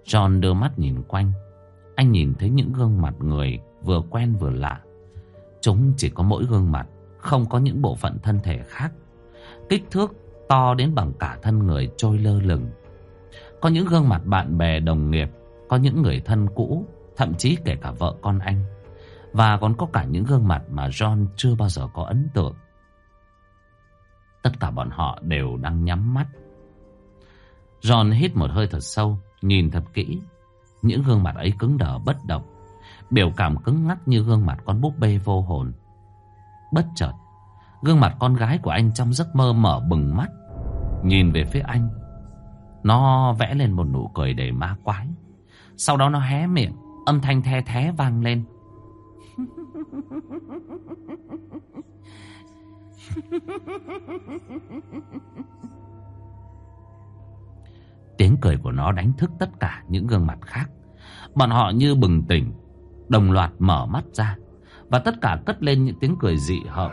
John đưa mắt nhìn quanh. Anh nhìn thấy những gương mặt người vừa quen vừa lạ. Chúng chỉ có mỗi gương mặt, không có những bộ phận thân thể khác. Kích thước to đến bằng cả thân người trôi lơ lửng. Có những gương mặt bạn bè đồng nghiệp, có những người thân cũ, thậm chí kể cả vợ con anh. Và còn có cả những gương mặt mà John chưa bao giờ có ấn tượng. Tất cả bọn họ đều đang nhắm mắt. John hít một hơi thật sâu, nhìn thật kỹ. Những gương mặt ấy cứng đờ bất động. Biểu cảm cứng ngắc như gương mặt con búp bê vô hồn. Bất chợt, gương mặt con gái của anh trong giấc mơ mở bừng mắt. Nhìn về phía anh. Nó vẽ lên một nụ cười đầy ma quái. Sau đó nó hé miệng, âm thanh the thé vang lên. Tiếng cười của nó đánh thức tất cả những gương mặt khác. Bọn họ như bừng tỉnh, đồng loạt mở mắt ra. Và tất cả cất lên những tiếng cười dị hợm.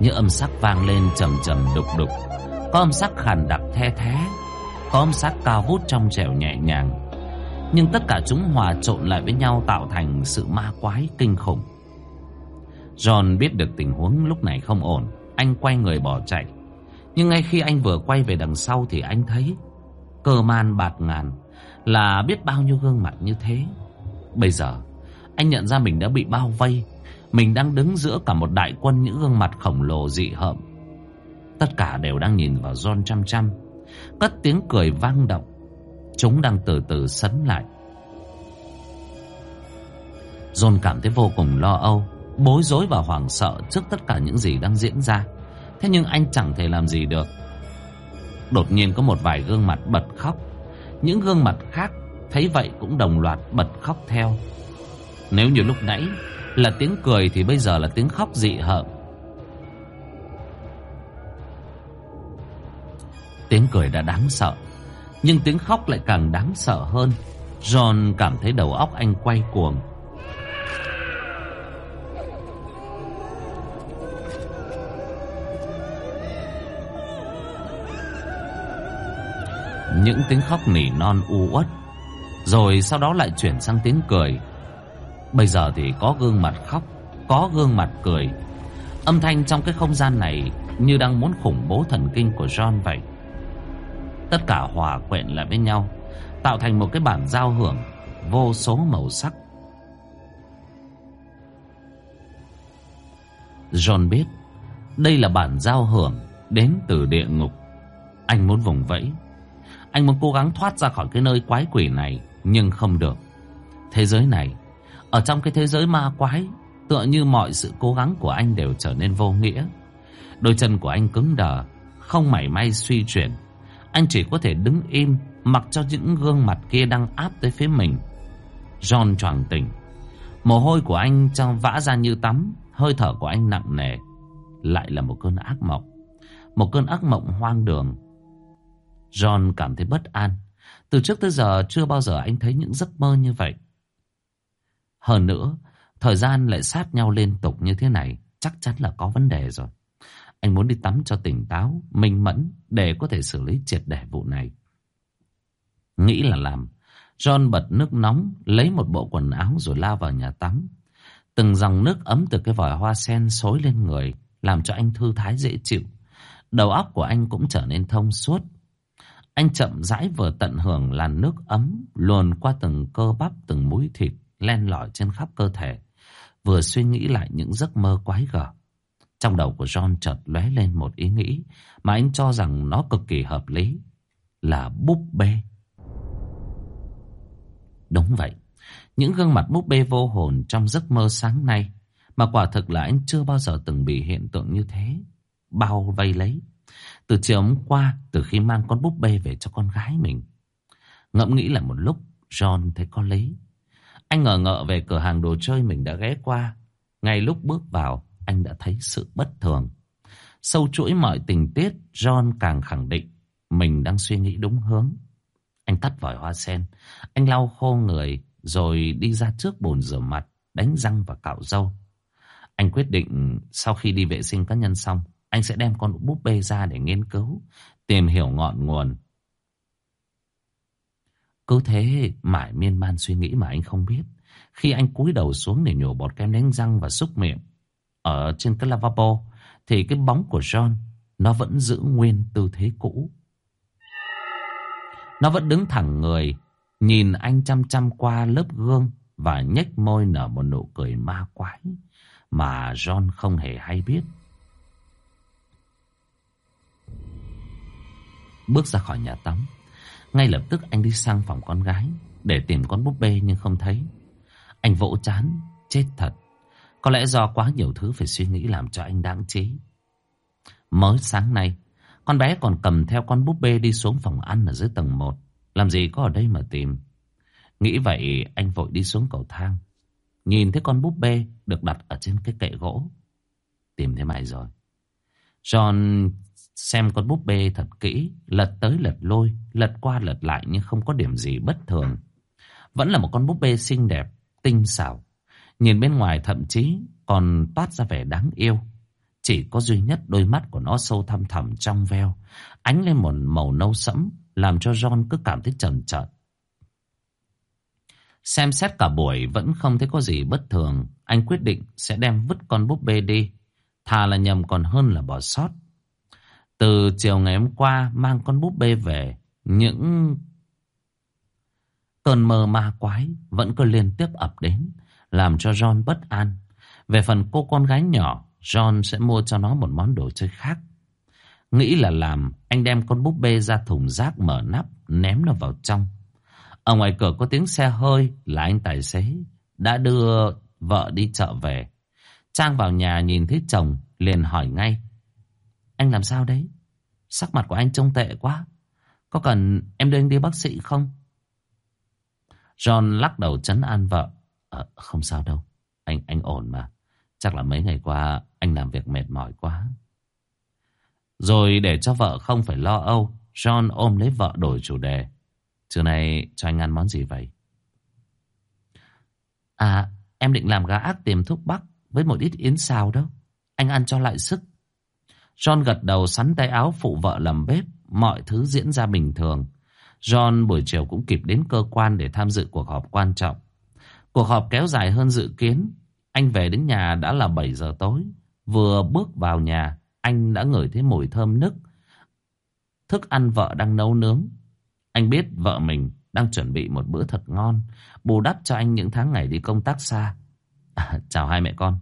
Những âm sắc vang lên trầm trầm đục đục. Có âm sắc khàn đặc the thé. Có âm sắc cao vút trong trẻo nhẹ nhàng. Nhưng tất cả chúng hòa trộn lại với nhau Tạo thành sự ma quái kinh khủng. John biết được tình huống lúc này không ổn Anh quay người bỏ chạy Nhưng ngay khi anh vừa quay về đằng sau Thì anh thấy Cơ man bạt ngàn Là biết bao nhiêu gương mặt như thế Bây giờ Anh nhận ra mình đã bị bao vây mình đang đứng giữa cả một đại quân những gương mặt khổng lồ dị hợm. Tất cả đều đang nhìn vào John chăm chăm. Cất tiếng cười vang động. Chúng đang từ từ sấn lại. John cảm thấy vô cùng lo âu, bối rối và hoảng sợ trước tất cả những gì đang diễn ra. Thế nhưng anh chẳng thể làm gì được. Đột nhiên có một vài gương mặt bật khóc. Những gương mặt khác thấy vậy cũng đồng loạt bật khóc theo. Nếu như lúc nãy là tiếng cười thì bây giờ là tiếng khóc dị hợm. Tiếng cười đã đáng sợ, nhưng tiếng khóc lại càng đáng sợ hơn. John cảm thấy đầu óc anh quay cuồng. Những tiếng khóc nỉ non u uất, Rồi sau đó lại chuyển sang tiếng cười. Bây giờ thì có gương mặt khóc, Có gương mặt cười. Âm thanh trong cái không gian này Như đang muốn khủng bố thần kinh của John vậy. Tất cả hòa quyện lại với nhau, Tạo thành một cái bản giao hưởng Vô số màu sắc. John biết Đây là bản giao hưởng Đến từ địa ngục. Anh muốn vùng vẫy. Anh muốn cố gắng thoát ra khỏi cái nơi quái quỷ này, Nhưng không được. Thế giới này, Ở trong cái thế giới ma quái, Tựa như mọi sự cố gắng của anh đều trở nên vô nghĩa. Đôi chân của anh cứng đờ, Không mảy may suy chuyển. Anh chỉ có thể đứng im, Mặc cho những gương mặt kia đang áp tới phía mình. John choàng tỉnh. Mồ hôi của anh trong vã ra như tắm, Hơi thở của anh nặng nề. Lại là một cơn ác mộng. Một cơn ác mộng hoang đường. John cảm thấy bất an. Từ trước tới giờ chưa bao giờ anh thấy những giấc mơ như vậy. Hơn nữa, Thời gian lại sát nhau liên tục như thế này, Chắc chắn là có vấn đề rồi. Anh muốn đi tắm cho tỉnh táo, Minh mẫn Để có thể xử lý triệt để vụ này. Nghĩ là làm, John bật nước nóng, Lấy một bộ quần áo rồi lao vào nhà tắm. Từng dòng nước ấm từ cái vòi hoa sen xối lên người, Làm cho anh thư thái dễ chịu. Đầu óc của anh cũng trở nên thông suốt anh chậm rãi vừa tận hưởng làn nước ấm, Luồn qua từng cơ bắp, từng múi thịt, Len lỏi trên khắp cơ thể, Vừa suy nghĩ lại những giấc mơ quái gở. Trong đầu của John chợt lóe lên một ý nghĩ Mà anh cho rằng nó cực kỳ hợp lý, Là búp bê. Đúng vậy, Những gương mặt búp bê vô hồn trong giấc mơ sáng nay Mà quả thực là anh chưa bao giờ từng bị hiện tượng như thế, Bao vây lấy. Từ chiều hôm qua Từ khi mang con búp bê về cho con gái mình Ngẫm nghĩ là một lúc John thấy có lý Anh ngờ ngợ về cửa hàng đồ chơi mình đã ghé qua Ngay lúc bước vào Anh đã thấy sự bất thường Sâu chuỗi mọi tình tiết John càng khẳng định Mình đang suy nghĩ đúng hướng anh tắt vòi hoa sen. Anh lau khô người rồi đi ra trước bồn rửa mặt, đánh răng và cạo râu. Anh quyết định sau khi đi vệ sinh cá nhân xong, anh sẽ đem con búp bê ra để nghiên cứu, tìm hiểu ngọn nguồn. Cứ thế mãi miên man suy nghĩ mà anh không biết. Khi anh cúi đầu xuống để nhổ bọt kem đánh răng và xúc miệng, ở trên cái lavabo, thì cái bóng của John nó vẫn giữ nguyên tư thế cũ. Nó vẫn đứng thẳng người, nhìn anh chăm chăm qua lớp gương và nhếch môi nở một nụ cười ma quái mà John không hề hay biết. Bước ra khỏi nhà tắm, ngay lập tức anh đi sang phòng con gái để tìm con búp bê nhưng không thấy. Anh vỗ chán, chết thật. Có lẽ do quá nhiều thứ phải suy nghĩ làm cho anh đáng trí. Mới sáng nay, con bé còn cầm theo con búp bê đi xuống phòng ăn ở dưới tầng 1. Làm gì có ở đây mà tìm. Nghĩ vậy anh vội đi xuống cầu thang. Nhìn thấy con búp bê được đặt ở trên cái kệ gỗ. Tìm thấy mày rồi. John xem con búp bê thật kỹ. Lật tới lật lôi. Lật qua lật lại nhưng không có điểm gì bất thường. Vẫn là một con búp bê xinh đẹp, tinh xảo. Nhìn bên ngoài thậm chí còn toát ra vẻ đáng yêu. Chỉ có duy nhất đôi mắt của nó sâu thăm thẳm trong veo, ánh lên một màu nâu sẫm, làm cho John cứ cảm thấy trần trợn. Xem xét cả buổi vẫn không thấy có gì bất thường, anh quyết định sẽ đem vứt con búp bê đi, thà là nhầm còn hơn là bỏ sót. Từ chiều ngày hôm qua mang con búp bê về, những cơn mơ ma quái vẫn cứ liên tiếp ập đến, làm cho John bất an. Về phần cô con gái nhỏ, John sẽ mua cho nó một món đồ chơi khác. Nghĩ là làm, anh đem con búp bê ra thùng rác mở nắp, ném nó vào trong. Ở ngoài cửa có tiếng xe hơi là anh tài xế, đã đưa vợ đi chợ về. Trang vào nhà nhìn thấy chồng, liền hỏi ngay. Anh làm sao đấy? Sắc mặt của anh trông tệ quá. Có cần em đưa anh đi bác sĩ không? John lắc đầu chấn an vợ. À, không sao đâu. Anh anh ổn mà. Chắc là mấy ngày qua anh làm việc mệt mỏi quá. Rồi để cho vợ không phải lo âu, John ôm lấy vợ đổi chủ đề. Trưa nay cho anh ăn món gì vậy? À, em định làm gà ác tiềm thuốc bắc với một ít yến xào đó. Anh ăn cho lại sức. John gật đầu sắn tay áo phụ vợ làm bếp. Mọi thứ diễn ra bình thường. John buổi chiều cũng kịp đến cơ quan để tham dự cuộc họp quan trọng. Cuộc họp kéo dài hơn dự kiến. Anh về đến nhà đã là 7 giờ tối. Vừa bước vào nhà, anh đã ngửi thấy mùi thơm nức. Thức ăn vợ đang nấu nướng. Anh biết vợ mình đang chuẩn bị một bữa thật ngon, bù đắp cho anh những tháng ngày đi công tác xa. À, chào hai mẹ con.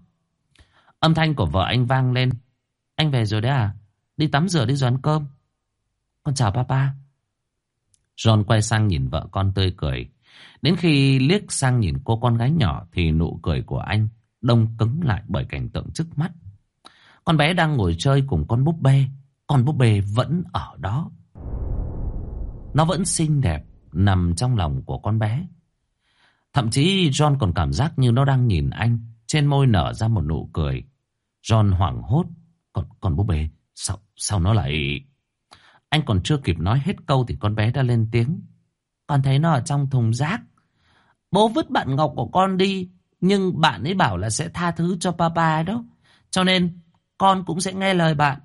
Âm thanh của vợ anh vang lên. Anh về rồi đấy à? Đi tắm rửa đi rồi ăn cơm. Con chào papa. John quay sang nhìn vợ con tươi cười. Đến khi liếc sang nhìn cô con gái nhỏ thì nụ cười của anh đông cứng lại bởi cảnh tượng trước mắt. Con bé đang ngồi chơi cùng con búp bê. Con búp bê vẫn ở đó. Nó vẫn xinh đẹp nằm trong lòng của con bé. Thậm chí John còn cảm giác như nó đang nhìn anh. Trên môi nở ra một nụ cười. John hoảng hốt. Còn, còn búp bê, sao, sao nó lại... Anh còn chưa kịp nói hết câu thì con bé đã lên tiếng. Con thấy nó ở trong thùng rác. Bố vứt bạn Ngọc của con đi. Nhưng bạn ấy bảo là sẽ tha thứ cho papa đó. Cho nên con cũng sẽ nghe lời bạn.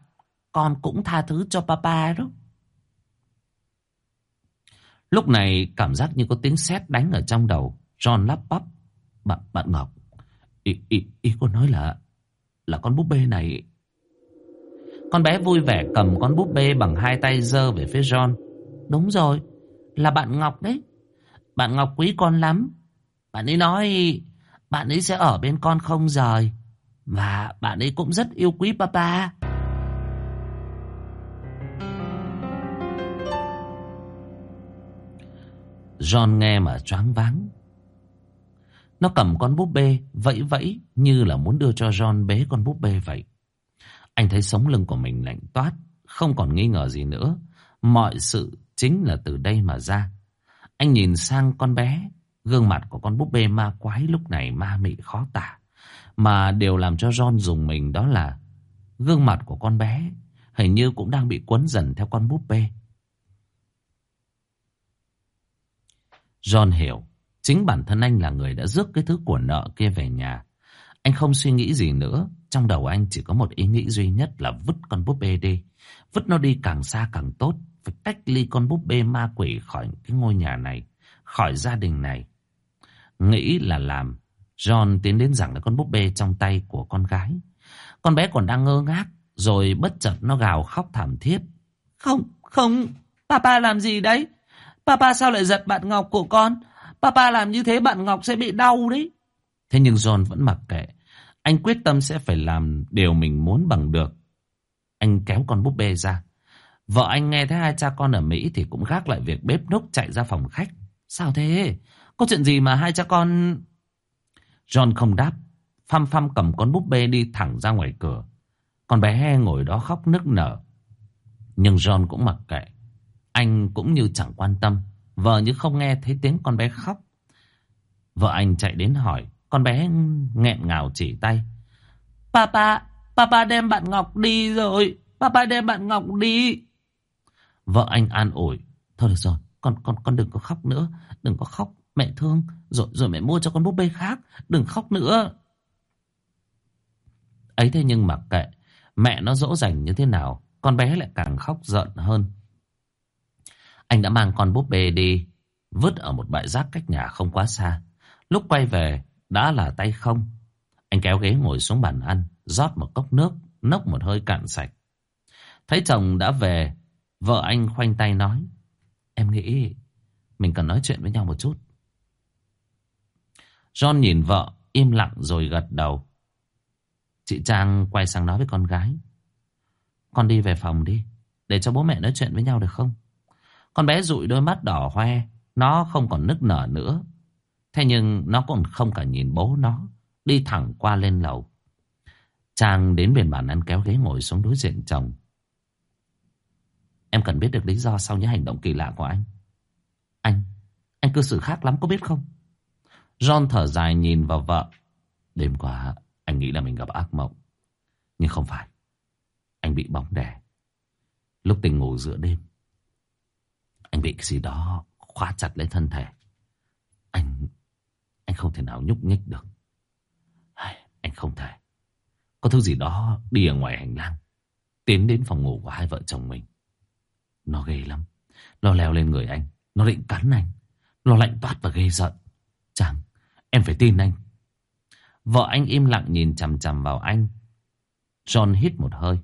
Con cũng tha thứ cho papa đó. Lúc này cảm giác như có tiếng sét đánh ở trong đầu. John lắp bắp. Bạn, bạn Ngọc. Ý, ý, ý cô nói là là con búp bê này con bé vui vẻ cầm con búp bê bằng hai tay giơ về phía John. Đúng rồi, là bạn Ngọc đấy. Bạn Ngọc quý con lắm. Bạn ấy nói bạn ấy sẽ ở bên con không rời. Và bạn ấy cũng rất yêu quý papa. John nghe mà choáng váng. Nó cầm con búp bê vẫy vẫy như là muốn đưa cho John bế con búp bê vậy. Anh thấy sống lưng của mình lạnh toát, không còn nghi ngờ gì nữa. Mọi sự chính là từ đây mà ra. Anh nhìn sang con bé, gương mặt của con búp bê ma quái lúc này ma mị khó tả. Mà điều làm cho John dùng mình đó là gương mặt của con bé hình như cũng đang bị cuốn dần theo con búp bê. John hiểu, chính bản thân anh là người đã rước cái thứ của nợ kia về nhà. Anh không suy nghĩ gì nữa, trong đầu anh chỉ có một ý nghĩ duy nhất là vứt con búp bê đi. Vứt nó đi càng xa càng tốt. Phải cách ly con búp bê ma quỷ khỏi cái ngôi nhà này. Khỏi gia đình này. Nghĩ là làm. John tiến đến rằng là con búp bê trong tay của con gái. Con bé còn đang ngơ ngác. Rồi bất chợt nó gào khóc thảm thiết. Không, không. Papa làm gì đấy? Papa sao lại giật bạn Ngọc của con? Papa làm như thế bạn Ngọc sẽ bị đau đấy. Thế nhưng John vẫn mặc kệ. Anh quyết tâm sẽ phải làm điều mình muốn bằng được. Anh kéo con búp bê ra. Vợ anh nghe thấy hai cha con ở Mỹ thì cũng gác lại việc bếp núc chạy ra phòng khách. Sao thế? Có chuyện gì mà hai cha con... John không đáp. Phăm phăm cầm con búp bê đi thẳng ra ngoài cửa. Con bé he ngồi đó khóc nức nở. Nhưng John cũng mặc kệ. Anh cũng như chẳng quan tâm. Vợ như không nghe thấy tiếng con bé khóc. Vợ anh chạy đến hỏi. Con bé nghẹn ngào chỉ tay. Papa, papa đem bạn Ngọc đi rồi. Papa đem bạn Ngọc đi. Vợ anh an ủi. Thôi được rồi, con con con đừng có khóc nữa. Đừng có khóc, mẹ thương. Rồi rồi mẹ mua cho con búp bê khác. Đừng khóc nữa. Ấy thế nhưng mặc kệ. Mẹ nó dỗ dành như thế nào. Con bé lại càng khóc giận hơn. Anh đã mang con búp bê đi. Vứt ở một bãi rác cách nhà không quá xa. Lúc quay về, đã là tay không. Anh kéo ghế ngồi xuống bàn ăn, rót một cốc nước, nốc một hơi cạn sạch. Thấy chồng đã về, vợ anh khoanh tay nói. Em nghĩ mình cần nói chuyện với nhau một chút. John nhìn vợ, im lặng rồi gật đầu. Chị Trang quay sang nói với con gái. Con đi về phòng đi, để cho bố mẹ nói chuyện với nhau được không? Con bé rụi đôi mắt đỏ hoe, nó không còn nức nở nữa, Thế nhưng nó còn không cả nhìn bố nó. Đi thẳng qua lên lầu. Trang đến bên bàn ăn kéo ghế ngồi xuống đối diện chồng. Em cần biết được lý do sau những hành động kỳ lạ của anh. Anh, Anh cư xử khác lắm có biết không? John thở dài nhìn vào vợ. Đêm qua anh nghĩ là mình gặp ác mộng. Nhưng không phải. Anh bị bóng đè. Lúc tỉnh ngủ giữa đêm. Anh bị cái gì đó khóa chặt lấy thân thể. Anh... Anh không thể nào nhúc nhích được. Anh không thể. Có thứ gì đó đi ở ngoài hành lang. Tiến đến phòng ngủ của hai vợ chồng mình. Nó ghê lắm. Nó leo lên người anh. Nó định cắn anh. Nó lạnh toát và ghê giận. chàng, em phải tin anh. Vợ anh im lặng nhìn chằm chằm vào anh. John hít một hơi.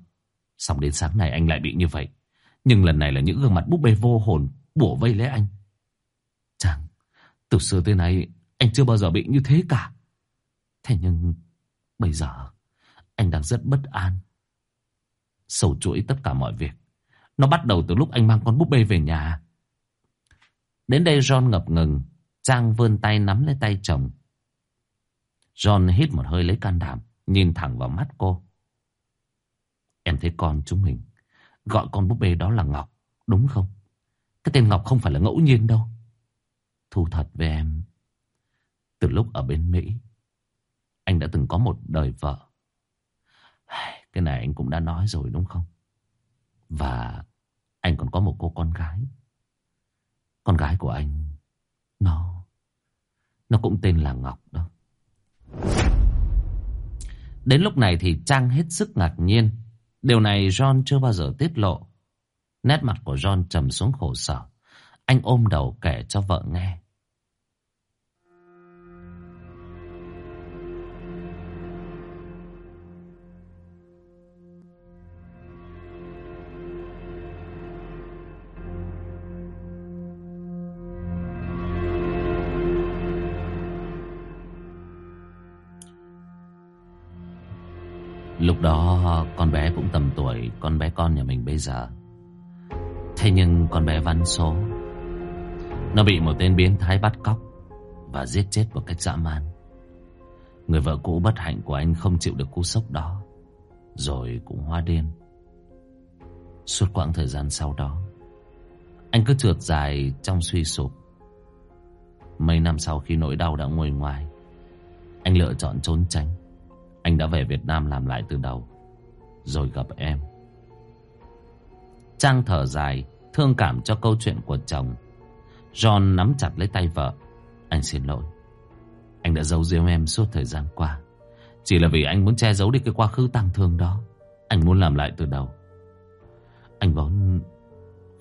Xong đến sáng nay anh lại bị như vậy. Nhưng lần này là những gương mặt búp bê vô hồn bủa vây lấy anh. chàng, từ xưa tới nay anh chưa bao giờ bị như thế cả. Thế nhưng, bây giờ, anh đang rất bất an. Sầu chuỗi tất cả mọi việc. Nó bắt đầu từ lúc anh mang con búp bê về nhà. Đến đây John ngập ngừng. Trang vươn tay nắm lấy tay chồng. John hít một hơi lấy can đảm. Nhìn thẳng vào mắt cô. Em thấy con chúng mình. Gọi con búp bê đó là Ngọc. Đúng không? Cái tên Ngọc không phải là ngẫu nhiên đâu. Thu thật với em. Từ lúc ở bên Mỹ. Anh đã từng có một đời vợ. Cái này anh cũng đã nói rồi đúng không? Và anh còn có một cô con gái. Con gái của anh, nó, nó cũng tên là Ngọc đó. Đến lúc này thì Trang hết sức ngạc nhiên. Điều này John chưa bao giờ tiết lộ. Nét mặt của John trầm xuống khổ sở. Anh ôm đầu kể cho vợ nghe. Lúc đó con bé cũng tầm tuổi con bé con nhà mình bây giờ. Thế nhưng con bé văn số. Nó bị một tên biến thái bắt cóc và giết chết một cách dã man. Người vợ cũ bất hạnh của anh không chịu được cú sốc đó. Rồi cũng hoa điên. Suốt quãng thời gian sau đó, anh cứ trượt dài trong suy sụp. Mấy năm sau khi nỗi đau đã ngồi ngoài, anh lựa chọn trốn tránh. Anh đã về Việt Nam làm lại từ đầu, Rồi gặp em. Trang thở dài, Thương cảm cho câu chuyện của chồng. John nắm chặt lấy tay vợ. Anh xin lỗi. Anh đã giấu giếm em suốt thời gian qua. Chỉ là vì anh muốn che giấu đi cái quá khứ tăng thương đó. Anh muốn làm lại từ đầu. Anh vốn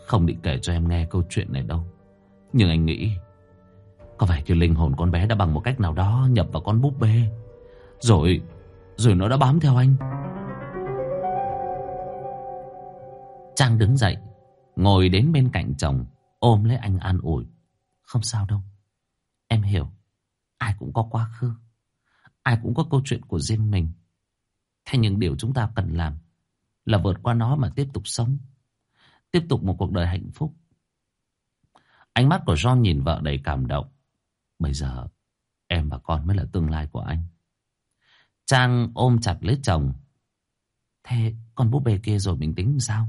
Không định kể cho em nghe câu chuyện này đâu. Nhưng anh nghĩ, Có vẻ như linh hồn con bé đã bằng một cách nào đó Nhập vào con búp bê? Rồi rồi nó đã bám theo anh. Trang đứng dậy, Ngồi đến bên cạnh chồng, Ôm lấy anh an ủi. Không sao đâu. Em hiểu, Ai cũng có quá khứ, Ai cũng có câu chuyện của riêng mình. Thế nhưng điều chúng ta cần làm Là vượt qua nó mà tiếp tục sống, Tiếp tục một cuộc đời hạnh phúc. Ánh mắt của John nhìn vợ đầy cảm động. Bây giờ, Em và con mới là tương lai của anh. Trang ôm chặt lấy chồng. Thế con búp bê kia rồi mình tính sao?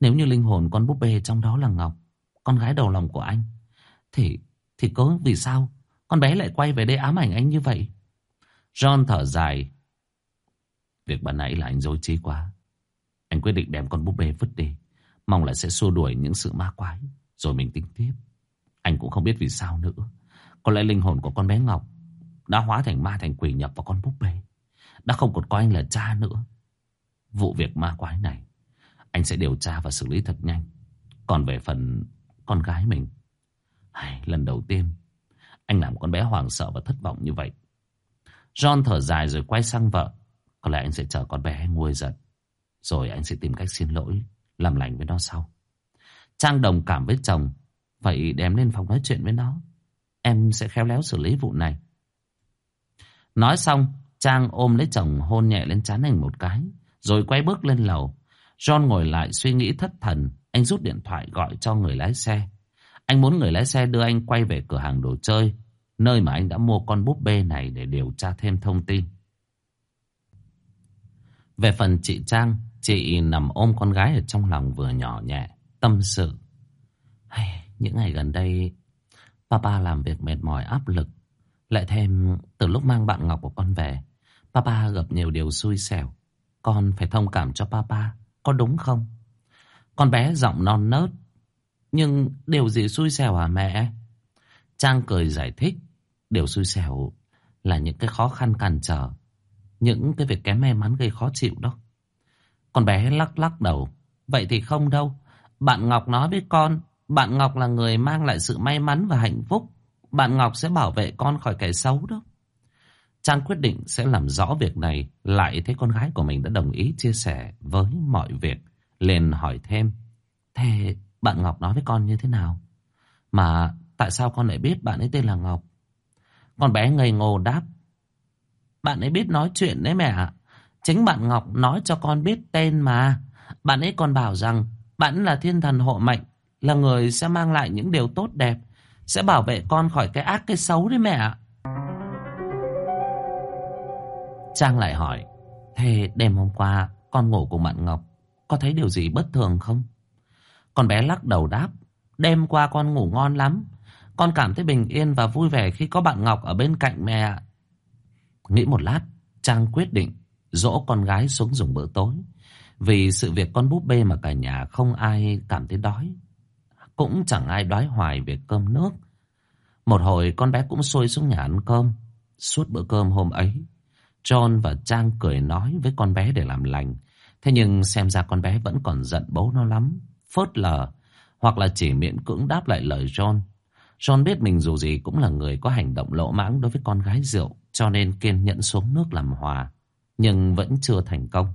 Nếu như linh hồn con búp bê trong đó là Ngọc, con gái đầu lòng của anh, thì thì có vì sao con bé lại quay về đây ám ảnh anh như vậy? John thở dài. Việc ban nãy là anh dối trí quá. Anh quyết định đem con búp bê vứt đi. Mong là sẽ xua đuổi những sự ma quái. Rồi mình tính tiếp. Anh cũng không biết vì sao nữa. Có lẽ linh hồn của con bé Ngọc đã hóa thành ma thành quỷ nhập vào con búp bê. Đã không còn coi anh là cha nữa. Vụ việc ma quái này Anh sẽ điều tra và xử lý thật nhanh. Còn về phần con gái mình hay, Lần đầu tiên Anh làm con bé hoảng sợ và thất vọng như vậy. John thở dài rồi quay sang vợ. Có lẽ anh sẽ chờ con bé nguôi giận Rồi anh sẽ tìm cách xin lỗi Làm lành với nó sau. Trang đồng cảm với chồng Vậy đem lên phòng nói chuyện với nó. Em sẽ khéo léo xử lý vụ này. Nói xong Trang ôm lấy chồng hôn nhẹ lên trán anh một cái. Rồi quay bước lên lầu. John ngồi lại suy nghĩ thất thần. Anh rút điện thoại gọi cho người lái xe. Anh muốn người lái xe đưa anh quay về cửa hàng đồ chơi. Nơi mà anh đã mua con búp bê này để điều tra thêm thông tin. Về phần chị Trang, chị nằm ôm con gái ở trong lòng vừa nhỏ nhẹ, tâm sự. Hey, những ngày gần đây, Papa làm việc mệt mỏi áp lực. Lại thêm từ lúc mang bạn Ngọc của con về, Papa gặp nhiều điều xui xẻo. Con phải thông cảm cho Papa, có đúng không? Con bé giọng non nớt. Nhưng điều gì xui xẻo hả mẹ? Trang cười giải thích. Điều xui xẻo là những cái khó khăn cản trở. Những cái việc kém may mắn gây khó chịu đó. Con bé lắc lắc đầu. Vậy thì không đâu. Bạn Ngọc nói với con, bạn Ngọc là người mang lại sự may mắn và hạnh phúc. Bạn Ngọc sẽ bảo vệ con khỏi kẻ xấu đó. Trang quyết định sẽ làm rõ việc này. Lại thấy con gái của mình đã đồng ý chia sẻ với mọi việc. Liền hỏi thêm. Thế bạn Ngọc nói với con như thế nào? Mà tại sao con lại biết bạn ấy tên là Ngọc? Con bé ngây ngô đáp. Bạn ấy biết nói chuyện đấy mẹ ạ. Chính bạn Ngọc nói cho con biết tên mà. Bạn ấy còn bảo rằng bạn là thiên thần hộ mệnh, là người sẽ mang lại những điều tốt đẹp, sẽ bảo vệ con khỏi cái ác cái xấu đấy mẹ ạ. Trang lại hỏi, thế đêm hôm qua con ngủ cùng bạn Ngọc, có thấy điều gì bất thường không? Con bé lắc đầu đáp, đêm qua con ngủ ngon lắm, con cảm thấy bình yên và vui vẻ khi có bạn Ngọc ở bên cạnh mẹ. Nghĩ một lát, Trang quyết định dỗ con gái xuống dùng bữa tối. Vì sự việc con búp bê mà cả nhà không ai cảm thấy đói. Cũng chẳng ai đói hoài về cơm nước. Một hồi con bé cũng xuôi xuống nhà ăn cơm. Suốt bữa cơm hôm ấy, John và Trang cười nói với con bé để làm lành. Thế nhưng xem ra con bé vẫn còn giận bố nó lắm. Phớt lờ, hoặc là chỉ miễn cưỡng đáp lại lời John. John biết mình dù gì cũng là người có hành động lỗ mãng đối với con gái rượu, cho nên kiên nhẫn xuống nước làm hòa. Nhưng vẫn chưa thành công.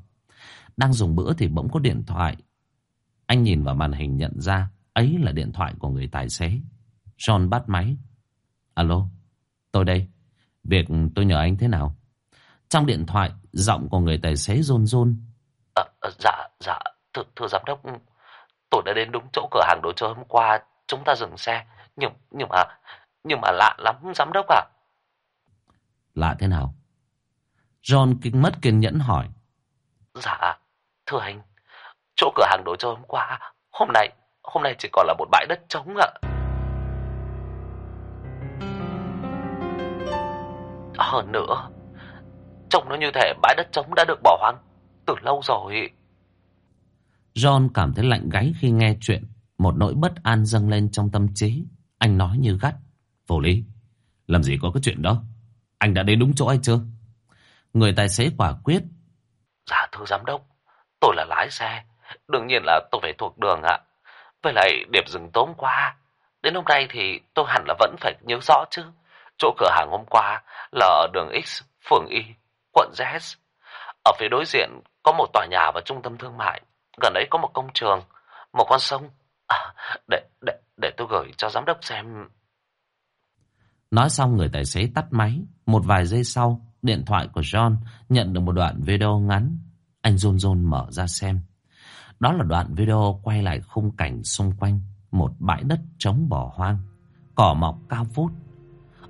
Đang dùng bữa thì bỗng có điện thoại. Anh nhìn vào màn hình nhận ra ấy là điện thoại của người tài xế. John bắt máy. Alo, tôi đây. Việc tôi nhờ anh thế nào? Trong điện thoại, giọng của người tài xế run run. À, dạ, dạ, thưa, thưa giám đốc, tôi đã đến đúng chỗ cửa hàng đồ chơi hôm qua, chúng ta dừng xe. Nhưng, nhưng mà, nhưng mà lạ lắm giám đốc ạ. Lạ thế nào? John kinh mất kiên nhẫn hỏi. Dạ, thưa anh, chỗ cửa hàng đồ chơi hôm qua, hôm nay, hôm nay chỉ còn là một bãi đất trống ạ. Hơn nữa, trông nó như thể bãi đất trống đã được bỏ hoang từ lâu rồi. John cảm thấy lạnh gáy khi nghe chuyện, một nỗi bất an dâng lên trong tâm trí. Anh nói như gắt. Vô lý, làm gì có cái chuyện đó? Anh đã đến đúng chỗ hay chưa? Người tài xế quả quyết. Dạ thưa giám đốc, tôi là lái xe. Đương nhiên là tôi phải thuộc đường ạ. Với lại điểm dừng tối hôm qua. Đến hôm nay thì tôi hẳn là vẫn phải nhớ rõ chứ. Chỗ cửa hàng hôm qua là ở đường X, phường Y, quận Z. Ở phía đối diện có một tòa nhà và trung tâm thương mại. Gần ấy có một công trường, một con sông. À, để, để, để tôi gửi cho giám đốc xem. Nói xong người tài xế tắt máy. Một vài giây sau, điện thoại của John nhận được một đoạn video ngắn. Anh John John mở ra xem. Đó là đoạn video quay lại khung cảnh xung quanh một bãi đất trống bỏ hoang. Cỏ mọc cao vút.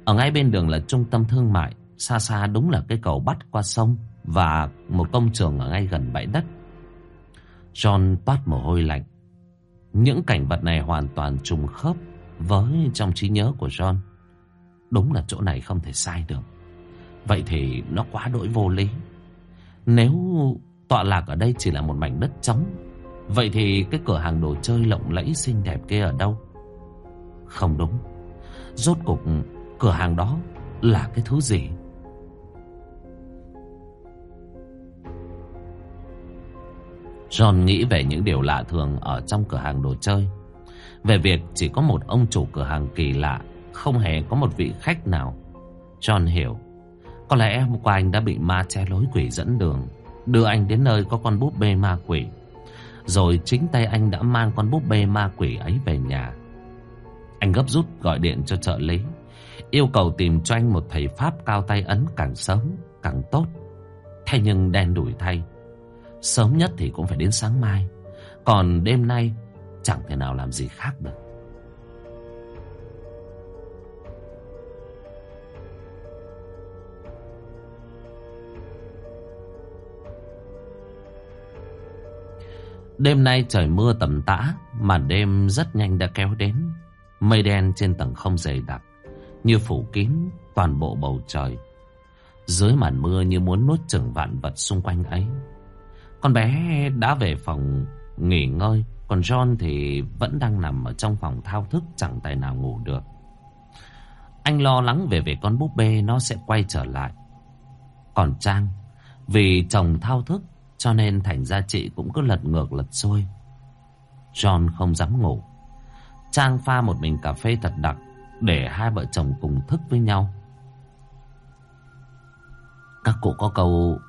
Ở ngay bên đường là trung tâm thương mại. Xa xa đúng là cái cầu bắt qua sông và một công trường ở ngay gần bãi đất. John toát mồ hôi lạnh. Những cảnh vật này hoàn toàn trùng khớp với trong trí nhớ của John. Đúng là chỗ này không thể sai được. Vậy thì nó quá đỗi vô lý. Nếu tọa lạc ở đây chỉ là một mảnh đất trống, vậy thì cái cửa hàng đồ chơi lộng lẫy xinh đẹp kia ở đâu? Không đúng. Rốt cục cửa hàng đó là cái thứ gì? John nghĩ về những điều lạ thường ở trong cửa hàng đồ chơi. Về việc chỉ có một ông chủ cửa hàng kỳ lạ, không hề có một vị khách nào. John hiểu, có lẽ hôm qua anh đã bị ma che lối quỷ dẫn đường, đưa anh đến nơi có con búp bê ma quỷ. Rồi chính tay anh đã mang con búp bê ma quỷ ấy về nhà. Anh gấp rút gọi điện cho trợ lý, yêu cầu tìm cho anh một thầy Pháp cao tay ấn càng sớm, càng tốt. Thế nhưng đen đủi thay, Sớm nhất thì cũng phải đến sáng mai Còn đêm nay Chẳng thể nào làm gì khác được Đêm nay trời mưa tầm tã mà đêm rất nhanh đã kéo đến Mây đen trên tầng không dày đặc, như phủ kín toàn bộ bầu trời. Dưới màn mưa như muốn nuốt chửng vạn vật xung quanh ấy. Con bé đã về phòng nghỉ ngơi, còn John thì vẫn đang nằm ở trong phòng thao thức chẳng tài nào ngủ được. Anh lo lắng về về con búp bê nó sẽ quay trở lại. Còn Trang, vì chồng thao thức cho nên thành ra chị cũng cứ lật ngược lật xuôi. John không dám ngủ. Trang pha một mình cà phê thật đặc để hai vợ chồng cùng thức với nhau. Các cụ có câu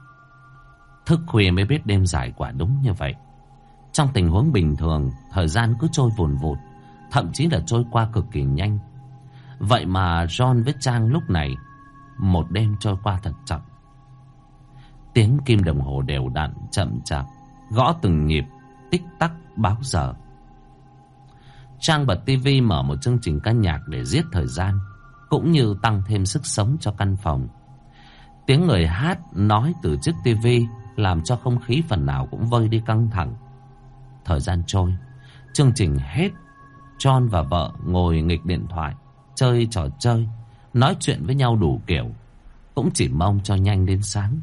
thức khuya mới biết đêm dài quả đúng như vậy. Trong tình huống bình thường, thời gian cứ trôi vùn vụt, thậm chí là trôi qua cực kỳ nhanh. Vậy mà John với Trang lúc này, một đêm trôi qua thật chậm. Tiếng kim đồng hồ đều đặn, chậm chạp, gõ từng nhịp, tích tắc báo giờ. Trang bật tivi mở một chương trình ca nhạc để giết thời gian, cũng như tăng thêm sức sống cho căn phòng. Tiếng người hát nói từ chiếc tivi làm cho không khí phần nào cũng vơi đi căng thẳng. Thời gian trôi, chương trình hết, John và vợ ngồi nghịch điện thoại, chơi trò chơi, nói chuyện với nhau đủ kiểu, cũng chỉ mong cho nhanh đến sáng.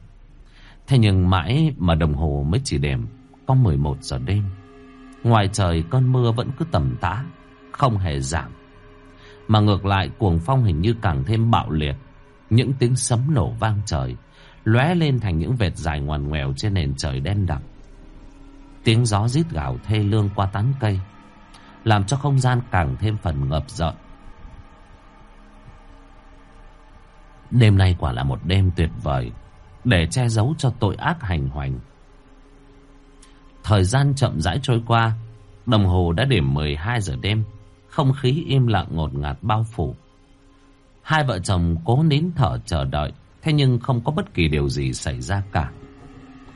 Thế nhưng mãi mà đồng hồ mới chỉ đêm có 11 giờ đêm. Ngoài trời cơn mưa vẫn cứ tầm tã, không hề giảm. Mà ngược lại cuồng phong hình như càng thêm bạo liệt. Những tiếng sấm nổ vang trời, lóe lên thành những vệt dài ngoằn ngoèo trên nền trời đen đặc. Tiếng gió rít gào thê lương qua tán cây, làm cho không gian càng thêm phần ngập rợn. Đêm nay quả là một đêm tuyệt vời, để che giấu cho tội ác hành hoành. Thời gian chậm rãi trôi qua, đồng hồ đã điểm 12 giờ đêm, không khí im lặng ngột ngạt bao phủ. Hai vợ chồng cố nín thở chờ đợi, thế nhưng không có bất kỳ điều gì xảy ra cả.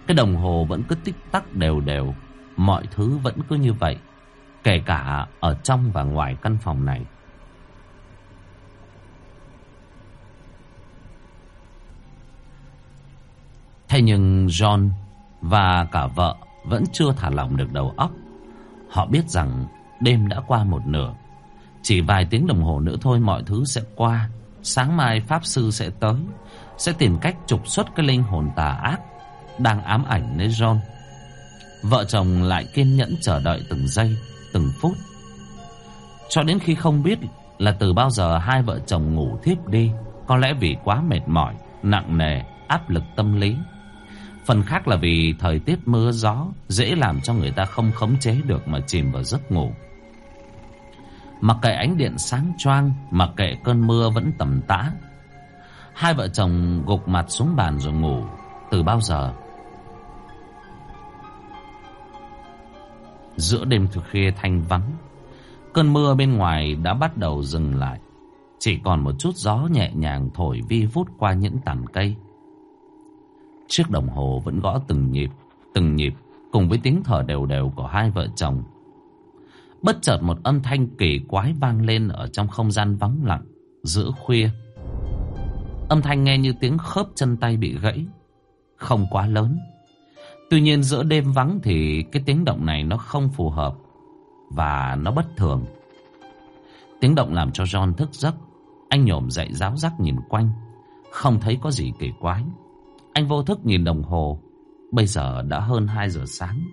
Cái đồng hồ vẫn cứ tích tắc đều đều, mọi thứ vẫn cứ như vậy, kể cả ở trong và ngoài căn phòng này. Thế nhưng John và cả vợ vẫn chưa thả lỏng được đầu óc. Họ biết rằng đêm đã qua một nửa. Chỉ vài tiếng đồng hồ nữa thôi mọi thứ sẽ qua. Sáng mai Pháp Sư sẽ tới. Sẽ tìm cách trục xuất cái linh hồn tà ác đang ám ảnh nơi John. Vợ chồng lại kiên nhẫn chờ đợi từng giây, từng phút. Cho đến khi không biết là từ bao giờ hai vợ chồng ngủ thiếp đi. Có lẽ vì quá mệt mỏi, nặng nề, áp lực tâm lý. Phần khác là vì thời tiết mưa gió dễ làm cho người ta không khống chế được mà chìm vào giấc ngủ. Mặc kệ ánh điện sáng choang, mặc kệ cơn mưa vẫn tầm tã. Hai vợ chồng gục mặt xuống bàn rồi ngủ. Từ bao giờ? Giữa đêm thực khuya thanh vắng, cơn mưa bên ngoài đã bắt đầu dừng lại. Chỉ còn một chút gió nhẹ nhàng thổi vi vút qua những tàn cây. Chiếc đồng hồ vẫn gõ từng nhịp, từng nhịp cùng với tiếng thở đều đều của hai vợ chồng. Bất chợt một âm thanh kỳ quái vang lên ở trong không gian vắng lặng giữa khuya. Âm thanh nghe như tiếng khớp chân tay bị gãy, không quá lớn. Tuy nhiên giữa đêm vắng thì cái tiếng động này nó không phù hợp và nó bất thường. Tiếng động làm cho John thức giấc, anh nhổm dậy giáo giác nhìn quanh, không thấy có gì kỳ quái. Anh vô thức nhìn đồng hồ Bây giờ đã hơn 2 giờ sáng